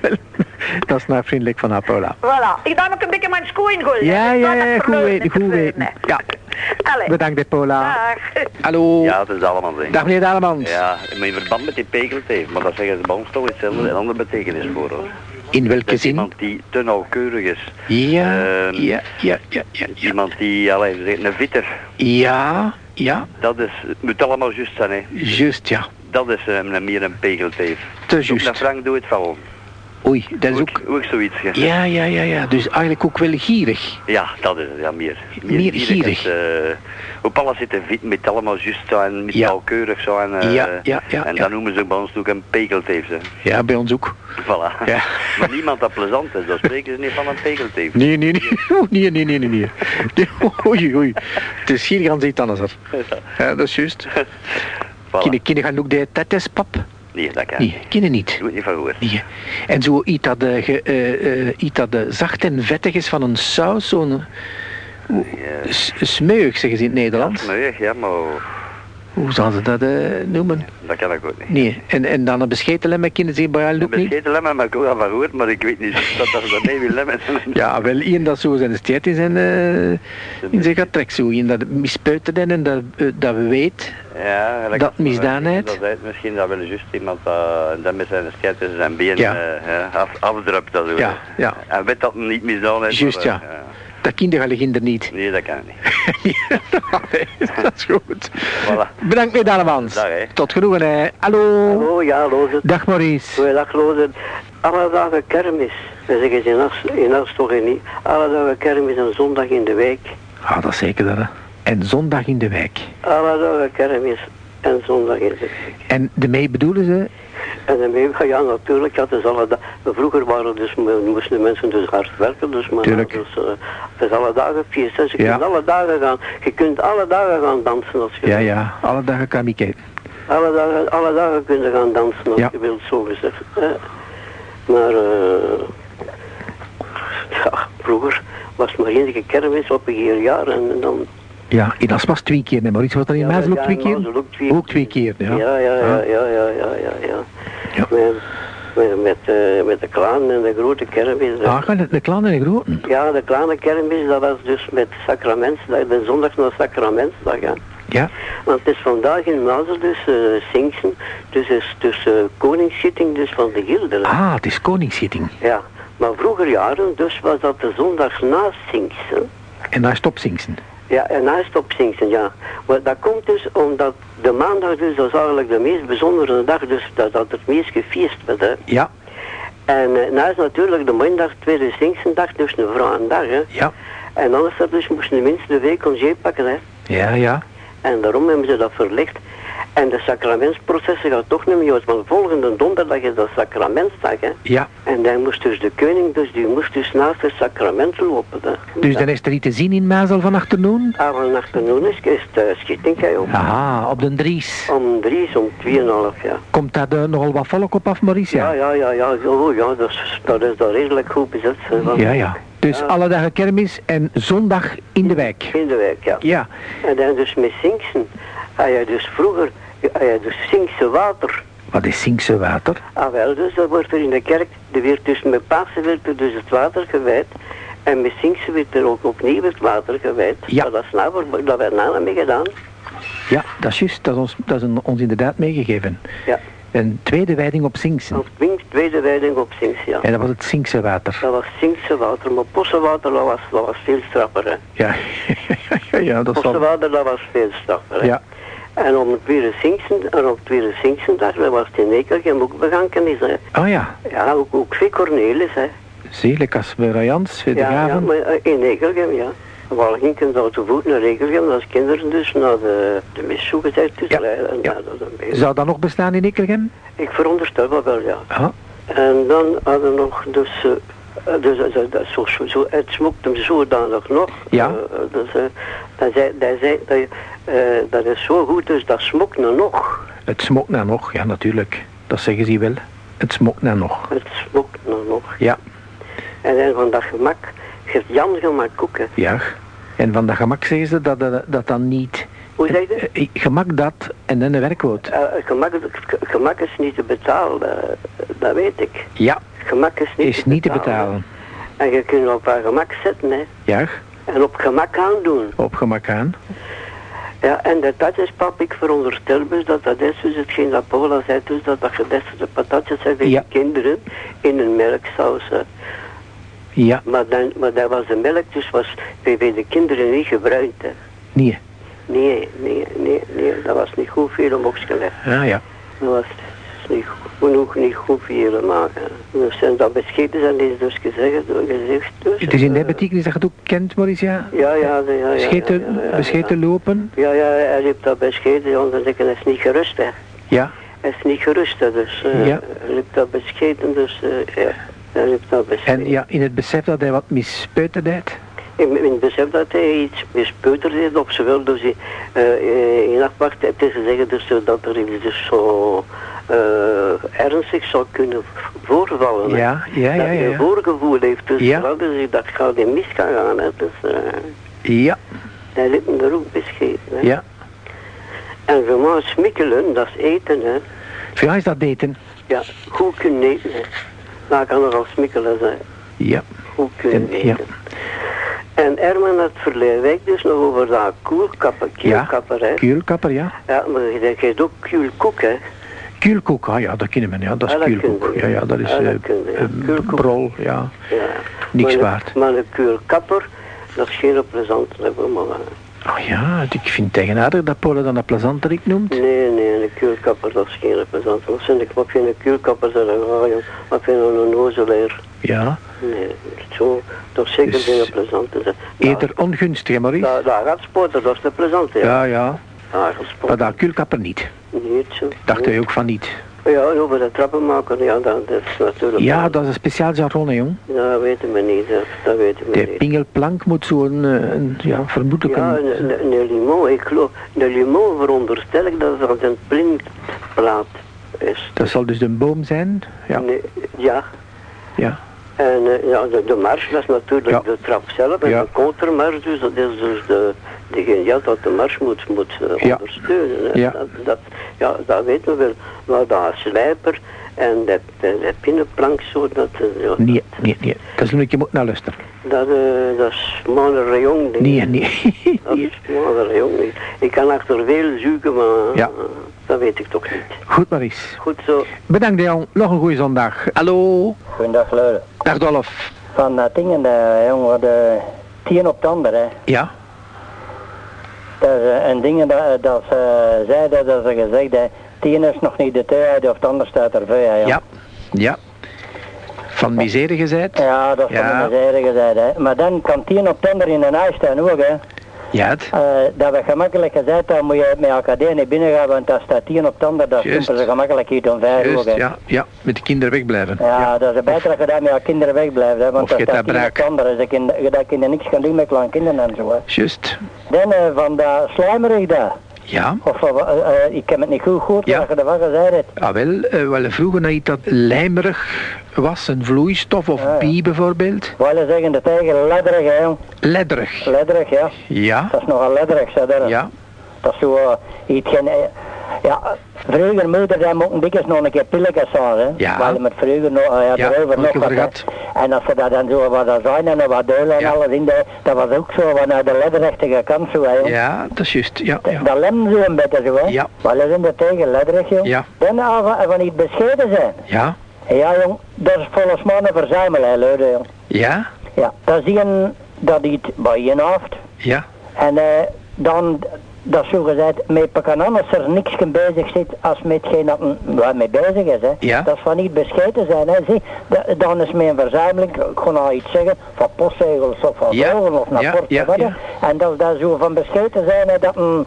Speaker 1: dat is nou vriendelijk van haar, Paula.
Speaker 3: voilà. Ik dan ook een beetje mijn schoen gooien.
Speaker 1: Ja, ja, ja, goed weten, goed weten. Ja,
Speaker 3: Allee.
Speaker 1: bedankt hè, Paula.
Speaker 3: Dag.
Speaker 1: Hallo.
Speaker 4: Ja, het is allemaal zin.
Speaker 1: Dag meneer Dalemans.
Speaker 4: Ja, maar in verband met die pekelteef, maar dat zeggen ze bij ons toch hetzelfde, een andere betekenis voor hoor.
Speaker 1: In welke
Speaker 4: Dat
Speaker 1: zin?
Speaker 4: iemand die te nauwkeurig is.
Speaker 1: Ja,
Speaker 4: Ehm,
Speaker 1: ja, ja, ja, ja, ja.
Speaker 4: Iemand die, allee, een vitter.
Speaker 1: Ja, ja,
Speaker 4: Dat is, het moet allemaal juist zijn hè.
Speaker 1: juist, ja.
Speaker 4: Dat is eh, meer een pekelteef.
Speaker 1: Te juist.
Speaker 4: Frank, doe het van.
Speaker 1: Oei, dat is
Speaker 4: Ook,
Speaker 1: ook...
Speaker 4: ook zoiets. hè.
Speaker 1: Ja, ja, ja, ja. Dus eigenlijk ook wel gierig.
Speaker 4: Ja, dat is het, ja, meer.
Speaker 1: Meer gierig.
Speaker 4: Het, eh, op alles zit een vit met allemaal juist zijn, met
Speaker 1: Ja.
Speaker 4: nauwkeurig zijn. eh,
Speaker 1: Ja, ja, ja,
Speaker 4: En
Speaker 1: ja.
Speaker 4: dan noemen ze bij ons ook een pekelteef. Hè.
Speaker 1: Ja, bij ons ook.
Speaker 4: Voilà.
Speaker 1: Ja.
Speaker 4: Maar niemand dat plezant is, dan spreken ze niet van een pekelteef.
Speaker 1: Nee, nee, nee. Nee, nee, nee, nee, nee. Nee, Oei, oei. Het is hier gaan iets anders. er. Ja, dat is juist.
Speaker 4: Voilà.
Speaker 1: Kinderen gaan ook de tetespap?
Speaker 4: Nee, dat kan
Speaker 1: Nee, kinderen niet.
Speaker 4: Niet.
Speaker 1: Nee. En zo iets dat, ge- eh, eh, iets dat zacht en vettig is van een saus, zo'n
Speaker 4: Ja.
Speaker 1: smeug, zeggen ze in het Nederlands.
Speaker 4: Nee, ja, maar
Speaker 1: Hoe zouden ze dat eh, noemen?
Speaker 4: dat kan ik ook niet.
Speaker 1: Nee, en, en dan een bescheten lemmen kunnen ze bij jou
Speaker 4: Ik
Speaker 1: ook
Speaker 4: ben
Speaker 1: niet?
Speaker 4: scheten lemmen, maar ik ook al van gehoord, maar ik weet niet dat dat mee wil lemmen.
Speaker 1: Ja, wel één dat zo zijn stiert in zijn, eh in zijn trek zo. Eén dat mispuiten en dat, eh, dat we weet.
Speaker 4: Ja,
Speaker 1: Dat misdaanheid.
Speaker 4: Dat is misschien dat wel juist iemand dat, en dat met zijn en zijn been
Speaker 1: Ja.
Speaker 4: eh, ja, af, afdrupt. Dat.
Speaker 1: Ja, ja.
Speaker 4: En weet dat niet misdaan heeft.
Speaker 1: Juist, ja. Dat kinderen er niet.
Speaker 4: Nee, dat kan niet.
Speaker 1: dat is goed.
Speaker 4: Voilà.
Speaker 1: Bedankt meneer Dalemans.
Speaker 4: Dag, hè.
Speaker 1: Tot genoegen hè. Hallo.
Speaker 5: Hallo, ja, Loze.
Speaker 1: Dag Maurice.
Speaker 5: Goeiedag, Loze. Alle dagen kermis. We zeggen ze in Ars, in Ars toch niet. Alle dagen kermis en zondag in de week.
Speaker 1: Ah, dat is zeker dat hè. En zondag in de wijk.
Speaker 5: Alle dagen kermis en zondag in de week.
Speaker 1: En daarmee bedoelen ze...
Speaker 5: En daarmee, ja, natuurlijk, ja, is alle dagen. Vroeger waren dus, moesten de mensen dus hard werken, dus maar
Speaker 1: Tuurlijk.
Speaker 5: dus, eh, het is alle dagen feest. Dus je
Speaker 1: Ja.
Speaker 5: kunt alle dagen gaan, je kunt alle dagen gaan dansen als je
Speaker 1: Ja,
Speaker 5: wilt.
Speaker 1: ja, alle dagen kan ik.
Speaker 5: Alle dagen, alle dagen kun je gaan dansen als
Speaker 1: Ja.
Speaker 5: je wilt, zo gezegd. hè. Maar eh, ja, vroeger was het maar één keer kermis op een jaar en dan...
Speaker 1: Ja, in As was twee keer, nee, Maurice was dat in
Speaker 5: Ja,
Speaker 1: Mazel ook twee keer?
Speaker 5: Ook twee
Speaker 1: keer, ja.
Speaker 5: Ja, ja, ja, ja, ja, ja, ja. Met, met, eh, met de kleine en de grote kermis.
Speaker 1: Ah, de, de kleine en de grote.
Speaker 5: Ja, de kleine kermis, dat was dus met sacramentsdag, de zondag naar sacramentsdag, ja.
Speaker 1: Ja,
Speaker 5: Want het is vandaag in Mazel dus uh, Sinksen, dus is dus eh, koningszitting dus van de gilde. hè.
Speaker 1: ah, het is koningszitting.
Speaker 5: Ja, maar vroeger jaren dus was dat de zondag na Sinksen.
Speaker 1: En daar stopt Singsen.
Speaker 5: Ja, en naast op Sinksen, ja. Maar dat komt dus omdat de maandag dus, dat is eigenlijk de meest bijzondere dag, dus dat, dat het meest gefeest werd, hè.
Speaker 1: Ja,
Speaker 5: En uh, naast natuurlijk de maandag, tweede Sinksendag, dus een vrouwendag, hè.
Speaker 1: ja,
Speaker 5: En anders dus moesten de mensen de week congé pakken, hè.
Speaker 1: ja, ja.
Speaker 5: En daarom hebben ze dat verlegd. En de sacramentsprocessen gaat toch niet meer uit, want volgende donderdag is dat sacramentsdag, hè.
Speaker 1: Ja,
Speaker 5: En dan moest dus de koning, dus die moest dus naast het sacrament lopen, hè.
Speaker 1: dus dan is er iets te zien in Mazel van achternoen?
Speaker 5: Ah, van is, is de schitting, om,
Speaker 1: Aha, op de Dries.
Speaker 5: om drie, om tweeënhalf, ja.
Speaker 1: Komt daar eh, nogal wat volk op af, Maurice?
Speaker 5: Ja,
Speaker 1: Ja,
Speaker 5: ja, ja, ja, oh, ja dat, is, dat is daar redelijk goed bezet. hè, want-
Speaker 1: ja. ja. Dus
Speaker 5: Ja.
Speaker 1: alle dagen kermis en zondag in de wijk.
Speaker 5: In de wijk, ja.
Speaker 1: Ja,
Speaker 5: En dan dus met Sinksen, had je dus vroeger, je dus Sinkse water.
Speaker 1: wat is Sinkse water?
Speaker 5: Ah wel, dus dat wordt er in de kerk, er werd dus met Pasen werd er dus het water gewijd. En met Sinkse werd er ook opnieuw het water gewijd.
Speaker 1: Ja.
Speaker 5: Dat, is nou, dat werd nou mee gedaan.
Speaker 1: Ja, dat is juist. Dat is ons, dat is een- ons inderdaad meegegeven.
Speaker 5: Ja.
Speaker 1: Een tweede wijding op Sinksen.
Speaker 5: Op Wink, tweede wijding op Sinkse, ja.
Speaker 1: En dat was het Sinkse water.
Speaker 5: Dat was Sinkse water, maar Possenwater dat was, dat was veel straffer. Hè.
Speaker 1: Ja, ja, ja, dat zal...
Speaker 5: Possenwater dat was veel straffer. Hè.
Speaker 1: Ja,
Speaker 5: En om het tweede Sinksen, en op het tweede Sinksendag, dat was het in Ekelgem ook begankenis. Hè.
Speaker 1: oh ja.
Speaker 5: Ja, ook, ook veel Cornelis. Hè.
Speaker 1: Rajans, voor de
Speaker 5: Ja, ja, maar eh, in Ekelgem, ja. We gingen zo te voet naar Ekelgem, als kinderen dus naar de, de mis zo gezegd. Dus
Speaker 1: Ja,
Speaker 5: en
Speaker 1: ja.
Speaker 5: dat een beetje.
Speaker 1: Zou dat nog bestaan in Ikkelgem?
Speaker 5: Ik veronderstel wel wel, ja.
Speaker 1: Ah,
Speaker 5: En dan hadden we nog dus Eh, Dus dat, dat, dat is zo, zo, het smokt hem zodanig nog.
Speaker 1: Ja.
Speaker 5: Eh, dus, eh, dat, zei, dat, zei, dat, eh, dat is zo goed, dus dat smokt nou nog.
Speaker 1: Het smokt nou nog, ja natuurlijk. Dat zeggen ze wel. Het smokt nou nog.
Speaker 5: Het smokt nou nog.
Speaker 1: Ja,
Speaker 5: En van dat gemak geeft Jan gemak koeken.
Speaker 1: ja. En van dat gemak zeggen ze dat dat, dat dan niet...
Speaker 5: Hoe zeg je?
Speaker 1: Eh, gemak dat en dan een werkwoord.
Speaker 5: Eh, gemak, gemak is niet te betalen, eh, dat weet ik.
Speaker 1: Ja,
Speaker 5: Gemak is niet,
Speaker 1: is niet te betalen.
Speaker 5: En je kunt op haar gemak zetten, hè.
Speaker 1: Ja,
Speaker 5: En op gemak aandoen.
Speaker 1: op gemak aan.
Speaker 5: Ja, en dat, dat is pap, ik veronderstel dus dat dat is dus hetgeen dat Paula zei, dus dat dat gedesterde patatjes zijn
Speaker 1: Ja.
Speaker 5: de kinderen in een melksaus. hè.
Speaker 1: Ja,
Speaker 5: Maar, dan, maar dat was de melk, dus was bij de kinderen niet gebruikt. Hè.
Speaker 1: nee.
Speaker 5: Nee, nee, nee, nee, dat was niet goed veel om opgelegd.
Speaker 1: Ah ja.
Speaker 5: Dat was niet genoeg, niet goed veel, maar eh, dus zijn dat bescheten zijn, die is dus gezegd, gezegd dus.
Speaker 1: Het is in de
Speaker 5: eh,
Speaker 1: betekenis dat je het ook kent, Maurice, ja?
Speaker 5: Ja, ja, ja. ja, ja,
Speaker 1: Bescheten,
Speaker 5: ja, ja, ja,
Speaker 1: bescheten lopen?
Speaker 5: Ja, ja, hij heeft dat bescheten, ja, zeg ik, hij is niet gerust, hè.
Speaker 1: Ja,
Speaker 5: Hij is niet gerust, hè, dus eh,
Speaker 1: Ja.
Speaker 5: hij heeft dat bescheten, dus eh, ja, hij heeft dat bescheten.
Speaker 1: en ja, in het besef dat hij wat mispeuterd heeft.
Speaker 5: Het besef dat hij iets mispeuterd heeft op zowel, dus hij, eh, in heeft hij gezegd dus, eh, dat er iets dus zo ernstig zou kunnen voorvallen.
Speaker 1: Ja, ja, ja,
Speaker 5: dat
Speaker 1: ja.
Speaker 5: hij een
Speaker 1: Ja,
Speaker 5: voorgevoel heeft, dus
Speaker 1: Ja.
Speaker 5: vooral, dus dat gaat in mis gaan gaan, hè, dus
Speaker 1: ja,
Speaker 5: hij heeft hem er ook bescheten. Hè.
Speaker 1: ja.
Speaker 5: En gewoon smikkelen, dat is eten, hè.
Speaker 1: Voor jou is dat daten.
Speaker 5: Ja, goed kunnen eten, hè. Nou kan er al smikkelen zijn.
Speaker 1: Ja,
Speaker 5: Goed kunnen
Speaker 1: En-
Speaker 5: eten.
Speaker 1: ja.
Speaker 5: En Herman had verleden week dus nog over dat koelkapper,
Speaker 1: ja.
Speaker 5: kielkapper, hè.
Speaker 1: Kuulkapper, ja.
Speaker 5: Ja, maar je geeft ook kuelkoek, hè.
Speaker 1: Kuulkoek, ah ja, dat kennen we, ja. Dat is
Speaker 5: Ja, we.
Speaker 1: Ja, ja, dat is
Speaker 5: Ja, dat
Speaker 1: eh,
Speaker 5: ja.
Speaker 1: brol, ja.
Speaker 5: Ja.
Speaker 1: Niks
Speaker 5: maar,
Speaker 1: waard.
Speaker 5: Maar een kuelkapper, dat is geen plezant hebben, maar...
Speaker 1: Oh ja, ik vind het eigenaardig dat Polen dan een plezanterik noemt.
Speaker 5: Nee, nee, een kuelkapper, dat is geen plezant. Wat vind ik, wat vind een wat vind ik een nozelaar?
Speaker 1: Ja,
Speaker 5: Nee, zo, toch zeker
Speaker 1: Dus-
Speaker 5: geen plezante. zeg.
Speaker 1: eerder ongunstig, hè, Maurice?
Speaker 5: Daar, daar gaat sporten, dat is de plezante, ja.
Speaker 1: Ja, ja. Maar dat kuulkapper niet.
Speaker 5: Niet zo.
Speaker 1: Dacht hij ook van niet.
Speaker 5: Ja, over de trappen maken, ja, dat, dat is natuurlijk...
Speaker 1: Ja, dat is een speciaal jargon, hè, jong.
Speaker 5: Ja, dat weten we niet, hè. dat weten we
Speaker 1: De
Speaker 5: niet.
Speaker 1: pingelplank moet zo'n, eh, een, ja, vermoedelijk
Speaker 5: Ja,
Speaker 1: een...
Speaker 5: een, een, een limon, ik geloof, een limon veronderstel ik dat het een plintplaat is.
Speaker 1: Dat zal dus een boom zijn. Ja,
Speaker 5: Nee, ja.
Speaker 1: ja.
Speaker 5: En eh, ja, de, de mars, dat is natuurlijk
Speaker 1: Ja.
Speaker 5: de trap zelf. En
Speaker 1: Ja.
Speaker 5: de contramars, dus dat is dus de, degene ja, dat de mars moet, moet eh,
Speaker 1: Ja.
Speaker 5: ondersteunen.
Speaker 1: Ja.
Speaker 5: Dat, dat, ja, dat weten we wel. Maar dat slijper en dat, pinnenplank zo, dat, eh, ja,
Speaker 1: Nee, nee, nee. Dat is een je moet naar luisteren.
Speaker 5: dat, eh, dat is maar een rayon. ding.
Speaker 1: Nee, nee.
Speaker 5: Dat is maar een rayon. ding. Ik kan achter veel zoeken, maar
Speaker 1: Ja.
Speaker 5: Eh, dat weet ik toch niet.
Speaker 1: Goed, Maurice.
Speaker 5: Goed zo.
Speaker 1: Bedankt, Jan. Nog een goede zondag. Hallo.
Speaker 6: Goedendag, Leure.
Speaker 1: Dag, Dolf.
Speaker 6: Van dat ding en de jongen, de tien op ander, hè.
Speaker 1: Ja?
Speaker 6: Dat is eh, een ding dat, dat ze zeiden, dat ze gezegd hè, tien is nog niet de tijd of het ander staat er veel, hè.
Speaker 1: Ja. Ja. Van misere gezegd?
Speaker 6: Ja, dat is
Speaker 1: Ja.
Speaker 6: van de zijde gezegd, hè. Maar dan kan tien op het ander in een huis staan ook, hè.
Speaker 1: Ja, het.
Speaker 6: Eh, dat we gemakkelijk gezegd dan moet je met academie binnen gaan, want dat staat tien op het ander, dat simpel ze gemakkelijk hier doen vijf hè.
Speaker 1: ja, ja. Met de kinderen wegblijven.
Speaker 6: Ja, dat is beter dat je daar met je kinderen wegblijft, hè, want
Speaker 1: Of
Speaker 6: dat
Speaker 1: je
Speaker 6: staat tien op het ander, dus dat kind- dat kinderen niks gaan doen met kleine kinderen en zo, hè.
Speaker 1: Juist.
Speaker 6: Dan eh, van dat slijmerig daar.
Speaker 1: Ja.
Speaker 6: Of, eh, eh, ik heb het niet goed gehoord,
Speaker 1: Ja.
Speaker 6: wat je ervan gezegd hebt.
Speaker 1: Ah, wel, eh, wel vroeger iets dat lijmerig was, een vloeistof of
Speaker 6: Ah, ja.
Speaker 1: bie bijvoorbeeld.
Speaker 6: Wij zeggen de tegen ledderig, hè.
Speaker 1: Ledderig.
Speaker 6: Ledderig, ja.
Speaker 1: Ja.
Speaker 6: Dat is nogal ledderig, zeg dat.
Speaker 1: Ja.
Speaker 6: Dat is zo iets geen... eh, ja, vroeger moeder ook een dikwijls nog een keer pilletjes hè.
Speaker 1: Ja.
Speaker 6: Weil met vroeger nog, eh, ja,
Speaker 1: Ja,
Speaker 6: erover nog wat,
Speaker 1: gehad.
Speaker 6: En als ze dat dan zo wat zijn en wat deulen en
Speaker 1: Ja.
Speaker 6: alles in de, dat was ook zo wat naar de ledderachtige kant zo, hè.
Speaker 1: Ja, dat is juist. Ja, ja.
Speaker 6: Dat lemmen zo een beetje zo, hè.
Speaker 1: Ja.
Speaker 6: Wij zijn er tegen ledderig, jong.
Speaker 1: Ja.
Speaker 6: Dan als we van niet bescheiden zijn.
Speaker 1: Ja.
Speaker 6: Ja, jong, dat is volgens mij een Leurde, jong.
Speaker 1: Ja.
Speaker 6: Ja, dat zie je dat iets bij je hoofd.
Speaker 1: Ja.
Speaker 6: En eh, dan, dat is zo gezegd, met Pakanan als er niks bezig zit als met hetgeen dat waar mee bezig is. Hè.
Speaker 1: Ja.
Speaker 6: Dat is van niet bescheiden zijn. Hè. Zie, da- dan is mijn verzameling, ik ga nou iets zeggen, van postzegels of van
Speaker 1: Ja.
Speaker 6: of naar
Speaker 1: Ja, ja, ja.
Speaker 6: En dat is dat zo van bescheiden zijn hè, dat een,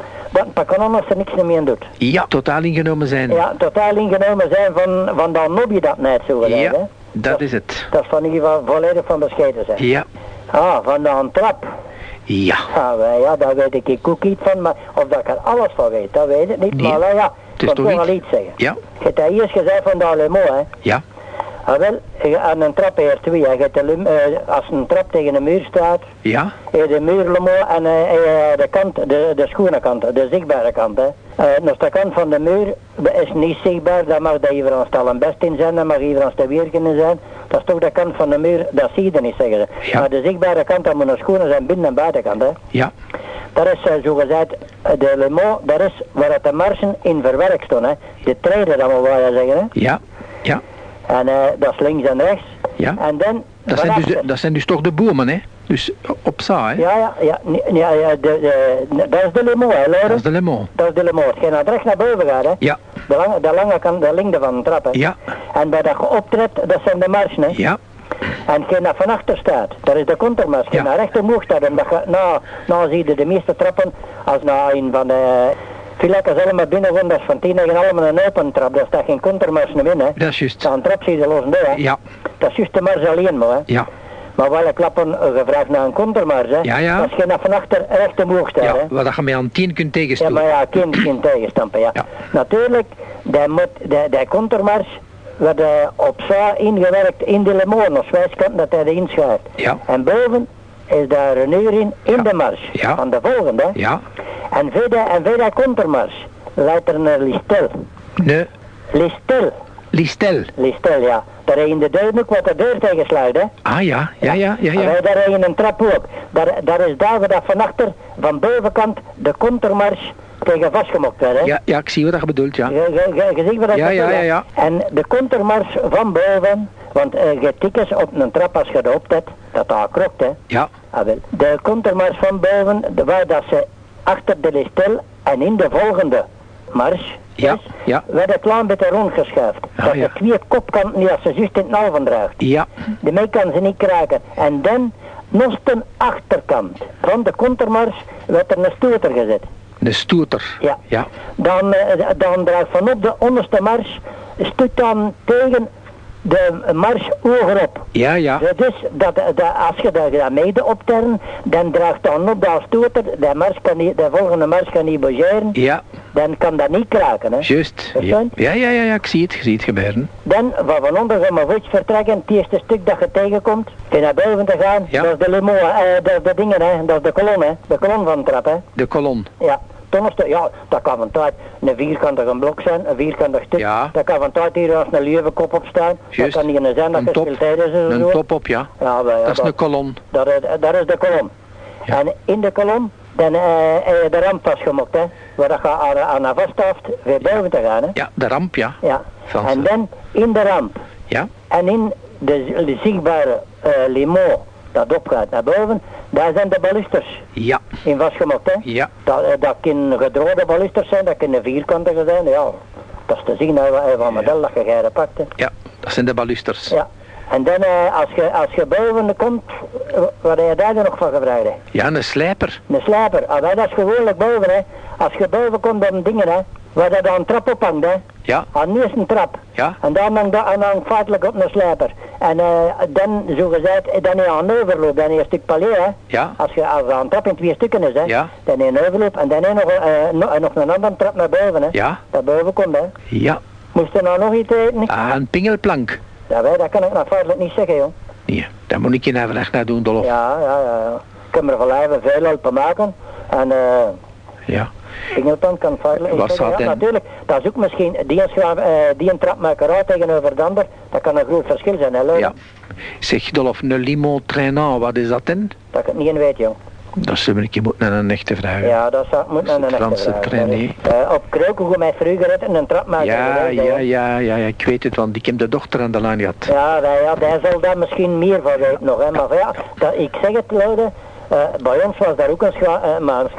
Speaker 6: dat als er niks meer doet.
Speaker 1: Ja. Totaal ingenomen zijn.
Speaker 6: Ja, totaal ingenomen zijn van, van dan nob je dat net zo gezegd,
Speaker 1: Ja.
Speaker 6: hè.
Speaker 1: dat is het.
Speaker 6: Dat is van ieder geval volledig van bescheiden zijn.
Speaker 1: Ja,
Speaker 6: Ah, van de trap.
Speaker 1: Ja.
Speaker 6: Ja, wij- ja, daar weet ik ook iets van, maar of dat ik er alles van weet, dat weet ik niet. Maar ja,
Speaker 1: Het is
Speaker 6: ik
Speaker 1: toch
Speaker 6: wel
Speaker 1: iets?
Speaker 6: zeggen.
Speaker 1: Ja,
Speaker 6: Je hebt dat eerst gezegd van de Alemo, hè.
Speaker 1: ja,
Speaker 6: Ah, wel, aan een trap eerst twee. Je hebt de eh, als een trap tegen een muur staat,
Speaker 1: ja,
Speaker 6: je de muurlemo en eh, eh, de kant, de, de schone kant, de zichtbare kant. Hè. Dus de kant van de muur is niet zichtbaar, daar mag de iedereen een best in zijn, daar mag iedereen te werken in zijn. Dat is toch de kant van de muur, dat zie je niet zeggen. ze.
Speaker 1: Ja.
Speaker 6: Maar de zichtbare kant, dat moet een schone zijn, binnen- en buitenkant. Hè.
Speaker 1: ja,
Speaker 6: Dat is uh, zogezegd eh, de limo, dat is waar het de marsen in verwerkt stonden. Hè. De treden, dat moet je zeggen. Hè.
Speaker 1: ja, ja,
Speaker 6: En eh, dat is links en rechts.
Speaker 1: ja.
Speaker 6: En dan...
Speaker 1: Dat zijn, dus, de- dat zijn dus toch de bomen, hè? Dus op?
Speaker 6: Ja, ja, ja, ja, ja de, de, dat is de limo, hè?
Speaker 1: Dat is de lemon.
Speaker 6: Dat is de limo. Als je naar rechts naar boven gaat, hè.
Speaker 1: Ja,
Speaker 6: De lange, de lange kant, de lengte van de trap, hè.
Speaker 1: ja,
Speaker 6: En bij dat je dat zijn de marsen, hè.
Speaker 1: ja,
Speaker 6: En je naar van achter staat, dat is de countermars.
Speaker 1: Ja.
Speaker 6: naar rechter omhoog staat, en dat je, nou, nou zie je de meeste trappen, als naar een van de... Filekken allemaal binnengaan, dat is van tien tegen allemaal een open trap. Daar staat geen countermars meer in, hè.
Speaker 1: dat is juist.
Speaker 6: Een trap zie je los hè.
Speaker 1: Ja,
Speaker 6: Dat is juist de mars alleen, maar, hè.
Speaker 1: ja,
Speaker 6: Maar wel klappen eh, gevraagd naar een countermars, hè.
Speaker 1: Ja, ja.
Speaker 6: Als je naar van achter recht omhoog staat,
Speaker 1: ja.
Speaker 6: hè.
Speaker 1: Dat je mee aan tien kunt
Speaker 6: Ja,
Speaker 1: tegenstoten.
Speaker 6: maar ja, kind geen tegenstampen, ja.
Speaker 1: Ja.
Speaker 6: Natuurlijk, die, moet, die, die countermars werd op zwaar ingewerkt in de lemoen, als wijskant dat hij erin schuift.
Speaker 1: Ja,
Speaker 6: En boven is daar een uur in, in
Speaker 1: Ja.
Speaker 6: de mars.
Speaker 1: Ja.
Speaker 6: Van de volgende.
Speaker 1: ja.
Speaker 6: En verder, en verder countermars leidt er naar Listel.
Speaker 1: Ne,
Speaker 6: Listel,
Speaker 1: listel.
Speaker 6: Listel, ja. Daar in de deur ook wat de deur tegen sluit, hè.
Speaker 1: Ah ja, ja, ja, ja, ja.
Speaker 6: daar in een trap ook. Daar, daar is daar waar dat van achter, van bovenkant, de countermars tegen vastgemokt werd, hè.
Speaker 1: Ja, ja, ik zie wat je bedoelt, ja.
Speaker 6: Je, je, ziet wat ik
Speaker 1: Ja, ja,
Speaker 6: bedoel,
Speaker 1: ja,
Speaker 6: hè?
Speaker 1: ja.
Speaker 6: En de countermars van boven, want eh, je tikkers op een trap als je erop hebt, dat daar krokt, hè.
Speaker 1: Ja,
Speaker 6: Ah, wel. De countermars van boven, de- waar dat ze achter de listel en in de volgende mars,
Speaker 1: Ja,
Speaker 6: is,
Speaker 1: ja.
Speaker 6: werd het klein beetje rondgeschuift.
Speaker 1: Ah,
Speaker 6: dat
Speaker 1: ja.
Speaker 6: de twee kopkanten niet als ze juist in het nauw van draagt.
Speaker 1: ja,
Speaker 6: De mee kan ze niet kraken. En dan, nog ten achterkant van de countermars, werd er een stoter gezet.
Speaker 1: de stoeter.
Speaker 6: Ja.
Speaker 1: Ja,
Speaker 6: Dan, eh, dan draagt vanop de onderste mars, stuurt dan tegen de mars hogerop.
Speaker 1: ja, ja.
Speaker 6: Dus dat, dat, als je dat mede optern, dan draagt dan op dat stoter, de, mars kan niet, de volgende mars kan niet bougeren,
Speaker 1: Ja,
Speaker 6: dan kan dat niet kraken. Hè.
Speaker 1: juist. Ja, ja, ja, ja, ja, ik zie het, ik zie het gebeuren.
Speaker 6: Dan, van van onder gaan we voets vertrekken, het eerste stuk dat je tegenkomt, je naar boven te gaan,
Speaker 1: Ja.
Speaker 6: dat is de limo, eh, dat is de dingen, hè, dat is de kolom, hè, de kolom van de trap, hè.
Speaker 1: De kolon.
Speaker 6: Ja, Ja, dat kan van tijd een vierkantige blok zijn, een vierkantig stuk.
Speaker 1: Ja.
Speaker 6: Dat kan van tijd hier als een leeuwenkop op staan. Dat kan niet een zijn dat gespeeld is en
Speaker 1: Een
Speaker 6: zo.
Speaker 1: top op, ja.
Speaker 6: Ja, ja,
Speaker 1: Dat is een kolon.
Speaker 6: dat, is, dat is de kolom.
Speaker 1: Ja.
Speaker 6: En in de kolom, dan eh, eh, de ramp vastgemokt, hè. Waar dat je aan, aan haar vasthaft, weer boven te gaan, hè.
Speaker 1: Ja, de ramp, ja.
Speaker 6: Ja. En dan in de ramp
Speaker 1: Ja,
Speaker 6: en in de zichtbare eh, limo dat opgaat naar boven, daar zijn de balusters
Speaker 1: ja,
Speaker 6: in vastgemokt, hè.
Speaker 1: ja.
Speaker 6: Dat, eh, dat kunnen gedroogde balusters zijn, dat kunnen vierkantige zijn, ja. Dat is te zien hè, van model dat je geire pakt. hè.
Speaker 1: Ja, dat zijn de balusters.
Speaker 6: Ja. En dan eh, als, je, als je boven komt, eh, wat heb je daar dan nog van gevraagd? hè?
Speaker 1: Ja, een slijper.
Speaker 6: Een slijper. Ah, dat is gewoonlijk boven, hè. Als je boven komt dan dingen, hè. Waar dat aan een trap ophangt, hè.
Speaker 1: Ja,
Speaker 6: Aan nu is een trap.
Speaker 1: ja,
Speaker 6: En dan hangt dat en dan feitelijk op een slijper. En eh, dan, zo gezegd, eh, dan je een overloop, dan je een stuk palier, hè.
Speaker 1: ja,
Speaker 6: Als je als een trap in twee stukken is, hè.
Speaker 1: Ja.
Speaker 6: Dan je een overloop en dan je nog, eh, nog, nog een andere trap naar boven, hè.
Speaker 1: ja,
Speaker 6: Dat boven komt, hè.
Speaker 1: ja.
Speaker 6: Moest er nou nog iets eten?
Speaker 1: Ah, een pingelplank.
Speaker 6: Ja, wij, dat kan ik nou feitelijk niet zeggen, joh.
Speaker 1: Nee, daar moet ik je even echt naar doen, Dolf.
Speaker 6: Ja, ja, ja. ja. Ik kan er van veel helpen maken. En eh
Speaker 1: Ja,
Speaker 6: Kan
Speaker 1: staat
Speaker 6: Ja, natuurlijk, dat is ook misschien, die, schaaf, eh, die een trap met elkaar tegenover de ander, dat kan een groot verschil zijn, hè,
Speaker 1: ja. Zeg, Dolf, een limo trainant, wat is dat dan?
Speaker 6: Dat ik het niet in weet, jong.
Speaker 1: Dat we een keer moeten naar een echte vraag.
Speaker 6: Ja, dat zou, moet naar
Speaker 1: Dat
Speaker 6: een echte
Speaker 1: Franse trainee.
Speaker 6: Eh, op Kroken, hoe mij vroeger het en een trap maken.
Speaker 1: Ja, ja, ja, ja, ja, ik weet het, want ik heb de dochter aan de lijn gehad.
Speaker 6: Ja, ja, hij zal daar misschien meer van weten nog, hè. Maar ja, dat, ik zeg het, luiden. Eh, bij ons was daar ook een, scha uh, maar een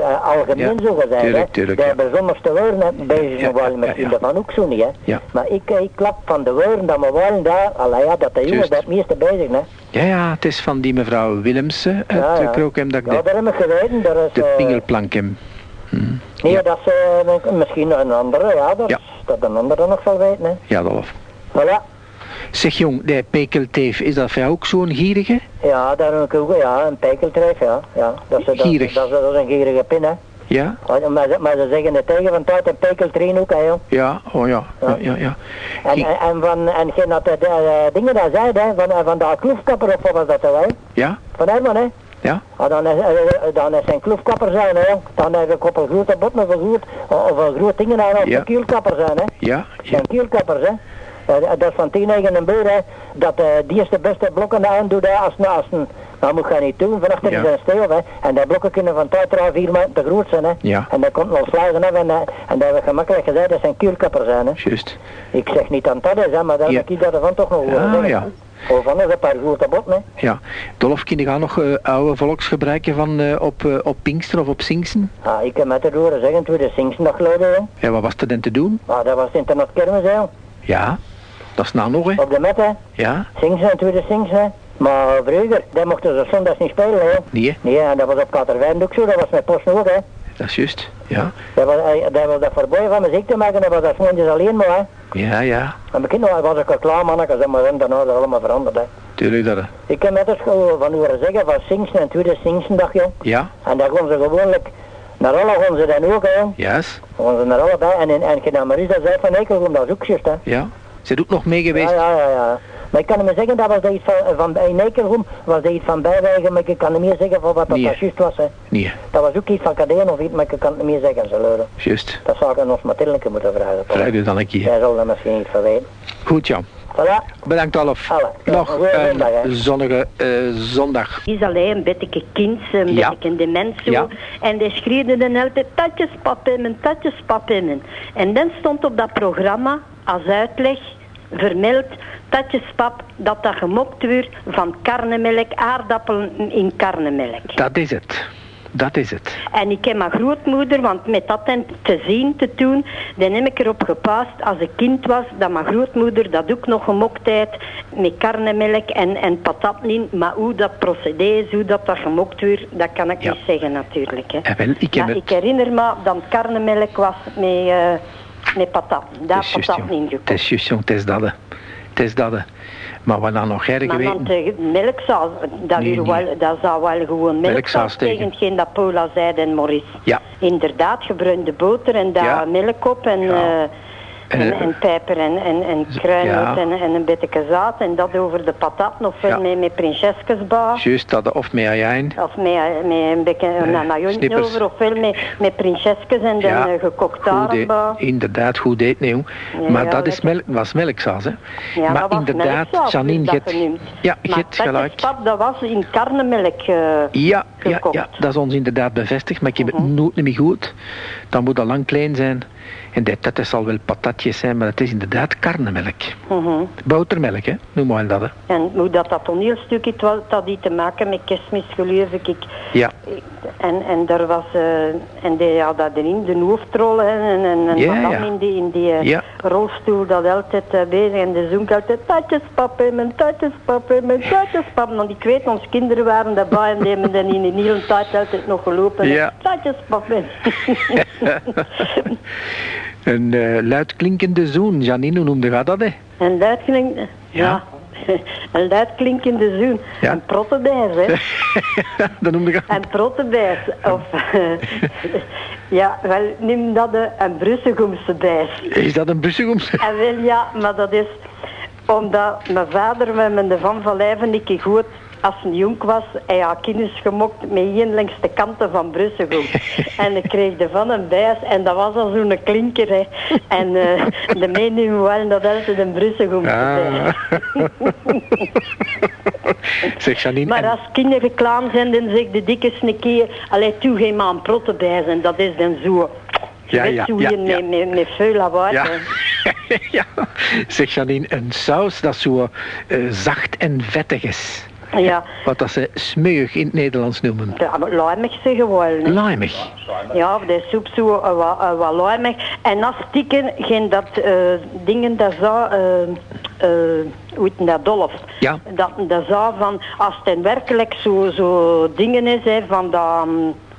Speaker 6: eh, algemeen
Speaker 1: Ja,
Speaker 6: zo gezegd.
Speaker 1: tuurlijk, tuurlijk,
Speaker 6: De
Speaker 1: ja.
Speaker 6: bijzonderste woorden bezig
Speaker 1: Ja,
Speaker 6: nog wel
Speaker 1: ja,
Speaker 6: daarvan ook zo niet, hè.
Speaker 1: Ja.
Speaker 6: Maar ik, ik klap van de woorden dat we waren daar, allee, ja, dat de jongen dat het meeste bezig, hè.
Speaker 1: Ja, ja, het is van die mevrouw Willemsen uit
Speaker 6: Ja,
Speaker 1: dat ik
Speaker 6: Ja, dat heb ik geweten, dat is...
Speaker 1: de
Speaker 6: eh,
Speaker 1: pingelplank heb. Hm.
Speaker 6: Nee,
Speaker 1: Ja.
Speaker 6: dat is misschien een andere, ja, dat, dat een andere nog zal weten, hè.
Speaker 1: Ja, Dolf.
Speaker 6: Voilà.
Speaker 1: Zeg jong, die pekelteef, is dat voor jou ook zo'n gierige?
Speaker 6: Ja, daar ook, ja, een pijkeltreef, ja. ja. Dat, is, dat,
Speaker 1: Gierig.
Speaker 6: dat, is, dat is een gierige pin, hè.
Speaker 1: Ja?
Speaker 6: Maar, ze- maar ze zeggen het tegen van tijd een pekeltrain ook, hè, joh.
Speaker 1: Ja, oh ja, ja, ja. ja.
Speaker 6: En, en, en van, en geen dat de, de dingen daar zei, hè, van, van de kloefkapper of wat was dat, hè?
Speaker 1: Ja?
Speaker 6: Van Herman, hè.
Speaker 1: Ja?
Speaker 6: Ah, dan, is, eh, dan is zijn kloefkapper zijn, hè. Dan heb ik op een grote bot of een groot, of een groot dingen aan op
Speaker 1: Ja.
Speaker 6: een kielkapper zijn, hè.
Speaker 1: Ja? Ja?
Speaker 6: zijn kielkappers, hè. Eh, dat van tien eigen een beur, hè. Dat die is de beste blokken aan doet, als een, als een, dat moet je niet doen, van achter
Speaker 1: Ja.
Speaker 6: is een steel, hè. En die blokken kunnen van tijd er vier maanden te groot zijn, hè.
Speaker 1: Ja.
Speaker 6: En dat komt wel slagen, hè, en, eh, en dat we gemakkelijk gezegd, dat zijn kielkappers zijn, hè.
Speaker 1: Juist.
Speaker 6: Ik zeg niet dat dat is, hè, maar dan
Speaker 1: Ja.
Speaker 6: heb ik daarvan toch nog horen
Speaker 1: Ah, ja.
Speaker 6: Of van een paar grote botten, hè.
Speaker 1: Ja. Dolf, gaan nog eh, oude volksgebruiken van op, op Pinkster of op Singsen?
Speaker 6: Ah, ik heb met het horen zeggen, toen de Singsen nog geluiden, hè.
Speaker 1: Ja, wat was er dan te doen?
Speaker 6: Maar dat was internat kermis, hè.
Speaker 1: Ja, dat is nou nog, hè?
Speaker 6: Op de met, hè.
Speaker 1: Ja?
Speaker 6: Singsen en tweede Singsen, hè. Maar vroeger, daar mochten ze zondags niet spelen, hè.
Speaker 1: Nee?
Speaker 6: Nee, en dat was op Katerwijn ook zo, dat was met Post ook, hè.
Speaker 1: Dat is juist. Ja.
Speaker 6: Dat was, hij- dat was dat voorbij van muziek te maken, dat was dat mondjes alleen maar, hè.
Speaker 1: Ja, ja.
Speaker 6: En begin was ik al klaar, manneke, zeg maar, en daarna is dat allemaal veranderd, hè.
Speaker 1: Tuurlijk dat. hè.
Speaker 6: Ik heb de school van horen zeggen, van Singsen en tweede Singsen, dacht je.
Speaker 1: Ja?
Speaker 6: En daar gaan ze gewoonlijk, naar alle gaan ze dan ook, hè.
Speaker 1: Juist.
Speaker 6: Gaan ze naar allebei, en, en, en naar Marisa zei van Eikelboom, dat is ook juist, hè.
Speaker 1: Ja. Ze doet nog mee
Speaker 6: Ja,
Speaker 1: geweest.
Speaker 6: ja, ja, ja. Maar ik kan hem zeggen, dat was dat iets van, van in was dat iets van bijwijgen, maar ik kan niet meer zeggen van wat dat,
Speaker 1: Nee.
Speaker 6: dat juist was, hè.
Speaker 1: Nee,
Speaker 6: Dat was ook iets van kadeen of iets, maar ik kan het niet meer zeggen, ze leuren.
Speaker 1: juist.
Speaker 6: Dat zou ik aan ons moeten vragen.
Speaker 1: Vraag u dan een keer.
Speaker 6: Jij zal dat misschien niet verweten.
Speaker 1: Goed, Jan.
Speaker 6: Voilà.
Speaker 1: Bedankt, Alf.
Speaker 6: Ja,
Speaker 1: Nog
Speaker 6: een
Speaker 1: een zonnige eh, zondag.
Speaker 7: Is alleen een beetje kind, een
Speaker 1: Ja.
Speaker 7: beetje dement zo.
Speaker 1: Ja.
Speaker 7: En die schreeuwde dan altijd tatjes pap in mijn, tatjes pap in mijn. En dan stond op dat programma als uitleg vermeld tatjes pap dat dat gemokt wordt van karnemelk, aardappelen in karnemelk.
Speaker 1: Dat is het. Dat is het.
Speaker 7: En ik heb mijn grootmoeder, want met dat dan te zien te doen, dan heb ik erop gepast als ik kind was, dat mijn grootmoeder dat ook nog gemokt heeft met karnemelk en, en patat in. Maar hoe dat procedé is, hoe dat, dat gemokt wordt, dat kan ik
Speaker 1: Ja.
Speaker 7: niet zeggen natuurlijk. Hè.
Speaker 1: En wel, ik heb
Speaker 7: Maar
Speaker 1: het...
Speaker 7: ik herinner me dat karnemelk was met, eh met patat. Daar
Speaker 1: juist,
Speaker 7: patat in
Speaker 1: Het
Speaker 7: gekocht.
Speaker 1: is juist. Het is dat, hè. Het is dat. Maar wat dan nog erger
Speaker 7: Maar
Speaker 1: weten...
Speaker 7: de melksaus, dat,
Speaker 1: Nee, nee.
Speaker 7: Wel, dat zou wel gewoon
Speaker 1: Melksaus tegen.
Speaker 7: hetgeen dat Paula zei en Maurice.
Speaker 1: Ja.
Speaker 7: Inderdaad, gebruinde boter en daar
Speaker 1: Ja.
Speaker 7: melk op en,
Speaker 1: Ja.
Speaker 7: eh,
Speaker 1: En,
Speaker 7: en,
Speaker 1: eh,
Speaker 7: en pijper en, en, en kruidnoot
Speaker 1: ja.
Speaker 7: en, en een beetje zaad en dat over de patat veel
Speaker 1: Ja.
Speaker 7: met, met prinsesjesbaas.
Speaker 1: Juist dat, of met ajijn.
Speaker 7: Of met, met een beetje een
Speaker 1: Eh,
Speaker 7: over, ofwel met, met prinsesjes en dan
Speaker 1: Ja,
Speaker 7: eh, aardbei.
Speaker 1: inderdaad, goed eten.
Speaker 7: Ja,
Speaker 1: maar dat is melk, was melksaus, hè.
Speaker 7: Ja,
Speaker 1: maar
Speaker 7: dat was
Speaker 1: inderdaad, Janine,
Speaker 7: dus genoemd.
Speaker 1: Ja, hebt gelijk.
Speaker 7: dat was in karnemelk eh,
Speaker 1: Ja, ja,
Speaker 7: gekookt.
Speaker 1: ja, dat is ons inderdaad bevestigd, maar ik heb
Speaker 7: Mhm.
Speaker 1: het nooit meer goed. Dan moet dat lang klein zijn. En dat, dat zal wel patatjes zijn, maar het is inderdaad karnemelk.
Speaker 7: mhm.
Speaker 1: Botermelk, hè? Noem maar dat, hè.
Speaker 7: En hoe dat, dat toneelstuk is, wel, dat had iets te maken met kerstmis, geloof ik.
Speaker 1: Ja,
Speaker 7: En, en daar was, eh, en die had dat erin, de hoofdrol, hè, en, en, en
Speaker 1: Ja,
Speaker 7: madame
Speaker 1: ja.
Speaker 7: in die, in die eh,
Speaker 1: Ja.
Speaker 7: rolstoel, dat altijd eh, bezig, en de zoon altijd, tatjespap in mijn, tatjespap in mijn, tatjespap. Want ik weet, onze kinderen waren daarbij en die hebben dan in een hele tijd altijd nog gelopen.
Speaker 1: Ja.
Speaker 7: Tatjespap in.
Speaker 1: een eh, luidklinkende zoen. Janine, hoe noemde je dat, hè?
Speaker 7: En luidklink, ja. een luidklinkende zoen.
Speaker 1: Ja.
Speaker 7: Een prottebijs, hè.
Speaker 1: dat noemde je...
Speaker 7: En prottebijs. Of, ja, wel, neem dat een, een Brussegomse bijs.
Speaker 1: Is dat een Brussegomse?
Speaker 7: En wel ja, maar dat is omdat mijn vader met mijn Van van Lijven ik goed als hij jong was, hij had kinders gemokt met één langs de kanten van Brussel. en ik kreeg ervan een bijs en dat was al zo'n klinker. Hè. En eh, de mening wel dat altijd een Brussel
Speaker 1: Ah. zeg Janine,
Speaker 7: Maar als kinderen klaar zijn, dan zeg de dikke een keer, allee, toe geen maar een protte bij zijn. Dat is dan zo.
Speaker 1: Ja, ja, ja, ja.
Speaker 7: met, met, met veel lawaai.
Speaker 1: Ja. ja. Zeg Janine, een saus dat zo eh, zacht en vettig is.
Speaker 7: Ja,
Speaker 1: Wat dat ze smeuig in het Nederlands noemen.
Speaker 7: ja lijmig zeggen wel. hè.
Speaker 1: Limig.
Speaker 7: Ja, de soep zo eh, wat, wat lijmig. En als stikken geen dat eh, dingen dat zou, eh, hoe dat, dolf.
Speaker 1: Ja.
Speaker 7: Dat, dat zou van, als het werkelijk zo, zo dingen is, hè, van dat,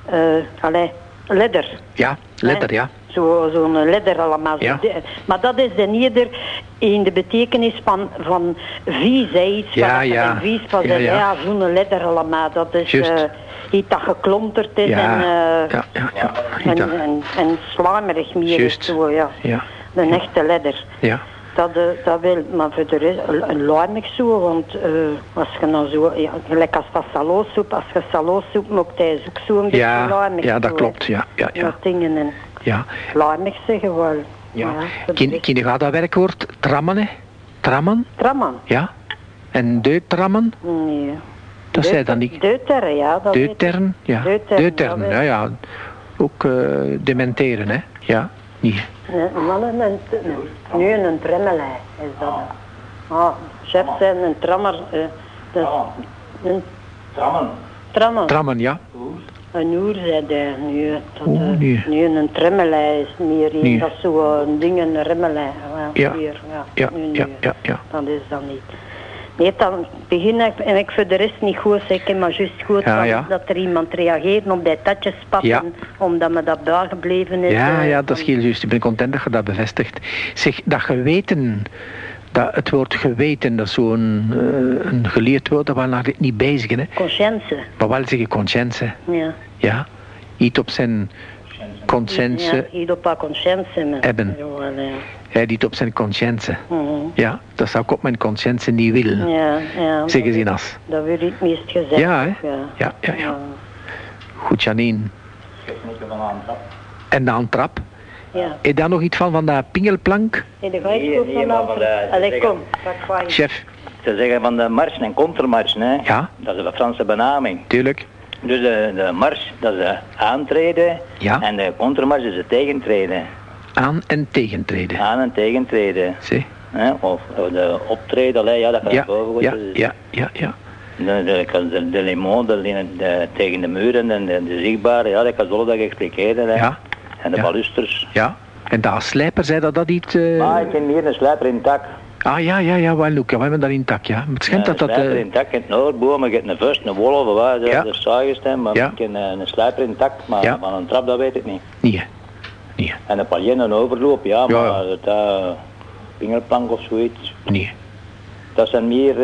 Speaker 7: eh allee, ledder.
Speaker 1: Ja, letter, ja.
Speaker 7: Zo- zo'n ledder allemaal. zo
Speaker 1: Ja.
Speaker 7: Maar dat is de ieder in de betekenis van, van vies, hè, iets
Speaker 1: Ja,
Speaker 7: er vies van
Speaker 1: Ja, ja.
Speaker 7: Ja, zo'n ledder allemaal. Dat is eh, iets dat geklonterd is
Speaker 1: Ja,
Speaker 7: en, eh,
Speaker 1: ja, ja, ja.
Speaker 7: en, en, en slamerig meer is zo, ja.
Speaker 1: Ja,
Speaker 7: Een echte ledder.
Speaker 1: ja.
Speaker 7: Dat, eh, dat wil, maar voor de rest, een- luimig zo, want als je nou zo, ja, gelijk als dat salosoep, als je salosoep maakt, hij is ook zo een beetje
Speaker 1: Ja,
Speaker 7: luimig.
Speaker 1: ja, dat
Speaker 7: zo,
Speaker 1: klopt. Ja, ja, ja.
Speaker 7: Dat dingen en
Speaker 1: ja.
Speaker 7: luimig zeggen wel.
Speaker 1: ja.
Speaker 7: de
Speaker 1: Ken, je dat werkwoord trammen, hè? Trammen?
Speaker 7: Trammen?
Speaker 1: Ja. En deutrammen?
Speaker 7: Nee.
Speaker 1: Dat zei dan niet.
Speaker 7: Deuteren, ja. Dat.
Speaker 1: Deutern? Ja.
Speaker 7: Deutern,
Speaker 1: ja, ja. Ook eh, dementeren, hè? Ja. Niet.
Speaker 7: Nee, nu een tremmelij is dat. Ah, chef zijn een trammer. eh, dat is een
Speaker 8: Trammen.
Speaker 7: trammer.
Speaker 1: Trammen, ja.
Speaker 7: Een uur zei hij nu.
Speaker 1: Nee.
Speaker 7: nu een tremmelij is meer een,
Speaker 1: Nee.
Speaker 7: dat is zo een ding, een remmelij.
Speaker 1: Ja.
Speaker 7: Hier, ja.
Speaker 1: Ja,
Speaker 7: nu,
Speaker 1: ja,
Speaker 7: nu.
Speaker 1: ja, ja.
Speaker 7: Dat is dan niet. Nee, dan begin ik, en ik voor de rest niet goed zeggen, maar juist goed
Speaker 1: Ja,
Speaker 7: van
Speaker 1: ja.
Speaker 7: dat er iemand reageert op die tatjespappen,
Speaker 1: Ja.
Speaker 7: omdat me dat bijgebleven is.
Speaker 1: Ja,
Speaker 7: eh,
Speaker 1: ja, dat is heel juist. Ik ben content dat je dat bevestigt. Zeg, dat geweten, dat, het woord geweten, dat is zo'n eh, een geleerd woord, dat we dit niet bezig hè.
Speaker 7: Conscience,
Speaker 1: Maar wel zeggen conscience,
Speaker 7: ja.
Speaker 1: ja. Iets op zijn conscience,
Speaker 7: Ja, op haar conscience.
Speaker 1: Hebben. Hij niet op zijn conscience.
Speaker 7: Mhm.
Speaker 1: Ja, dat zou ik op mijn conscience niet willen.
Speaker 7: Ja, ja.
Speaker 1: Zeggen ze in as.
Speaker 7: Dat wordt het meest gezegd.
Speaker 1: Ja, hè?
Speaker 7: Ja,
Speaker 1: Ja, ja, ja. Goed, Janine. En de aantrap.
Speaker 7: Ja.
Speaker 1: Je daar nog iets van, van dat pingelplank?
Speaker 7: Hey, de gelijk
Speaker 8: Nee, van de-
Speaker 7: Allee, kom.
Speaker 1: Chef,
Speaker 8: Ze zeggen van de marsen en contramarsen, hè.
Speaker 1: Ja.
Speaker 8: Dat is een Franse benaming.
Speaker 1: tuurlijk.
Speaker 8: Dus de, de mars, dat is de aantreden.
Speaker 1: Ja.
Speaker 8: En de contramars is het tegentreden.
Speaker 1: Aan- en tegentreden.
Speaker 8: Aan- en tegentreden.
Speaker 1: Zie?
Speaker 8: Hè? Of of de optreden, allee, ja, dat gaat
Speaker 1: Ja,
Speaker 8: boven.
Speaker 1: ja,
Speaker 8: dus-
Speaker 1: ja, ja, ja.
Speaker 8: De, de, de, de limon, de, de- tegen de muren en de, de zichtbare, ja, dat kan zo dat expliceren. Hè.
Speaker 1: Ja,
Speaker 8: En de
Speaker 1: ja.
Speaker 8: balusters.
Speaker 1: ja. En dat slijper zei dat dat iets... eh,
Speaker 8: Maar ik ken hier een slijper in tak.
Speaker 1: Ah, ja, ja, ja, wel, Luca, we hebben dat intact, ja. Maar het schijnt
Speaker 8: Ja,
Speaker 1: dat
Speaker 8: een
Speaker 1: dat...
Speaker 8: slijper
Speaker 1: eh,
Speaker 8: in tak in het noordboom, ik heb een vust, een wolf, of wat, dat
Speaker 1: Ja.
Speaker 8: is maar
Speaker 1: Ja.
Speaker 8: ik ken eh, een slijper in tak, maar
Speaker 1: Ja.
Speaker 8: van een trap, dat weet ik niet.
Speaker 1: Nee, nee,
Speaker 8: En een paljen, een overloop, ja,
Speaker 1: Ja.
Speaker 8: maar dat uh, pingelplank of zoiets.
Speaker 1: nee.
Speaker 8: Dat zijn meer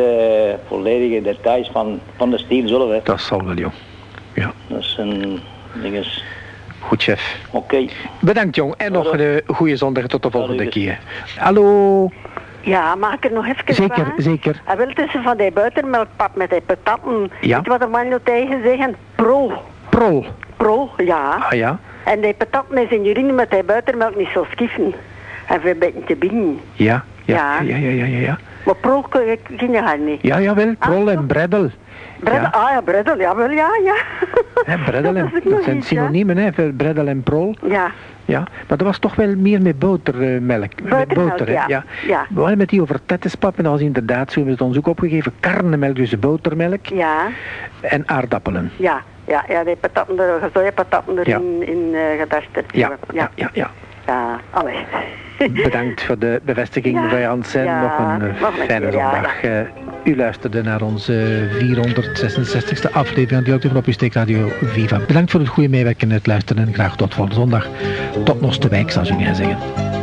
Speaker 8: volledige details van, van de stiel zelf, hè.
Speaker 1: Dat zal wel, jong. Ja,
Speaker 8: Dat is een dinges.
Speaker 1: Goed, chef.
Speaker 8: Oké.
Speaker 1: Bedankt, jong. En nog een goede zondag. Tot de volgende
Speaker 8: Hallo,
Speaker 1: keer. Hallo.
Speaker 2: Ja, mag ik er nog even
Speaker 1: Zeker,
Speaker 2: vragen?
Speaker 1: zeker.
Speaker 2: Hij wil tussen van die buitenmelkpap met die patatten.
Speaker 1: Ja.
Speaker 2: Weet je wat de man nu tegen zeggen? Pro.
Speaker 1: Prol.
Speaker 2: Pro, ja.
Speaker 1: Ah, ja.
Speaker 2: En die patatten is in urine met die buitenmelk niet zo skiffen. En een beetje te binnen.
Speaker 1: Ja. Ja,
Speaker 2: Ja.
Speaker 1: ja, ja, ja, ja. Ja,
Speaker 2: Maar pro kun je, ken je haar niet.
Speaker 1: ja jawel. Prol en breddel.
Speaker 2: Breddel,
Speaker 1: Ja.
Speaker 2: Ah ja, breddel, ja wel, ja, ja.
Speaker 1: Hè, breddel en, dat zijn
Speaker 2: iets,
Speaker 1: synoniemen, hè, voor breddel en prol.
Speaker 2: Ja,
Speaker 1: Ja, maar dat was toch wel meer met botermelk. met boter,
Speaker 2: ja.
Speaker 1: ja.
Speaker 2: Ja.
Speaker 1: We hadden met die over tettespap en dat was inderdaad, zo hebben ze het ons ook opgegeven, karnemelk, dus botermelk
Speaker 2: ja,
Speaker 1: en aardappelen.
Speaker 2: ja. Ja, ja, die patatten, de gezooide patatten erin in uh, gedasterd.
Speaker 1: Ja, ja,
Speaker 2: ja.
Speaker 1: ja, ja.
Speaker 2: Ja.
Speaker 1: Bedankt voor de bevestiging,
Speaker 2: Ja.
Speaker 1: mevrouw Jansen.
Speaker 2: Ja,
Speaker 1: Nog een eh,
Speaker 2: nog
Speaker 1: fijne zondag. Eh, u luisterde naar onze 466e aflevering van Dialect op uw steekradio Viva. Bedankt voor het goede meewerken en het luisteren en graag tot volgende zondag. Tot nos te wijk, zou ik zeggen.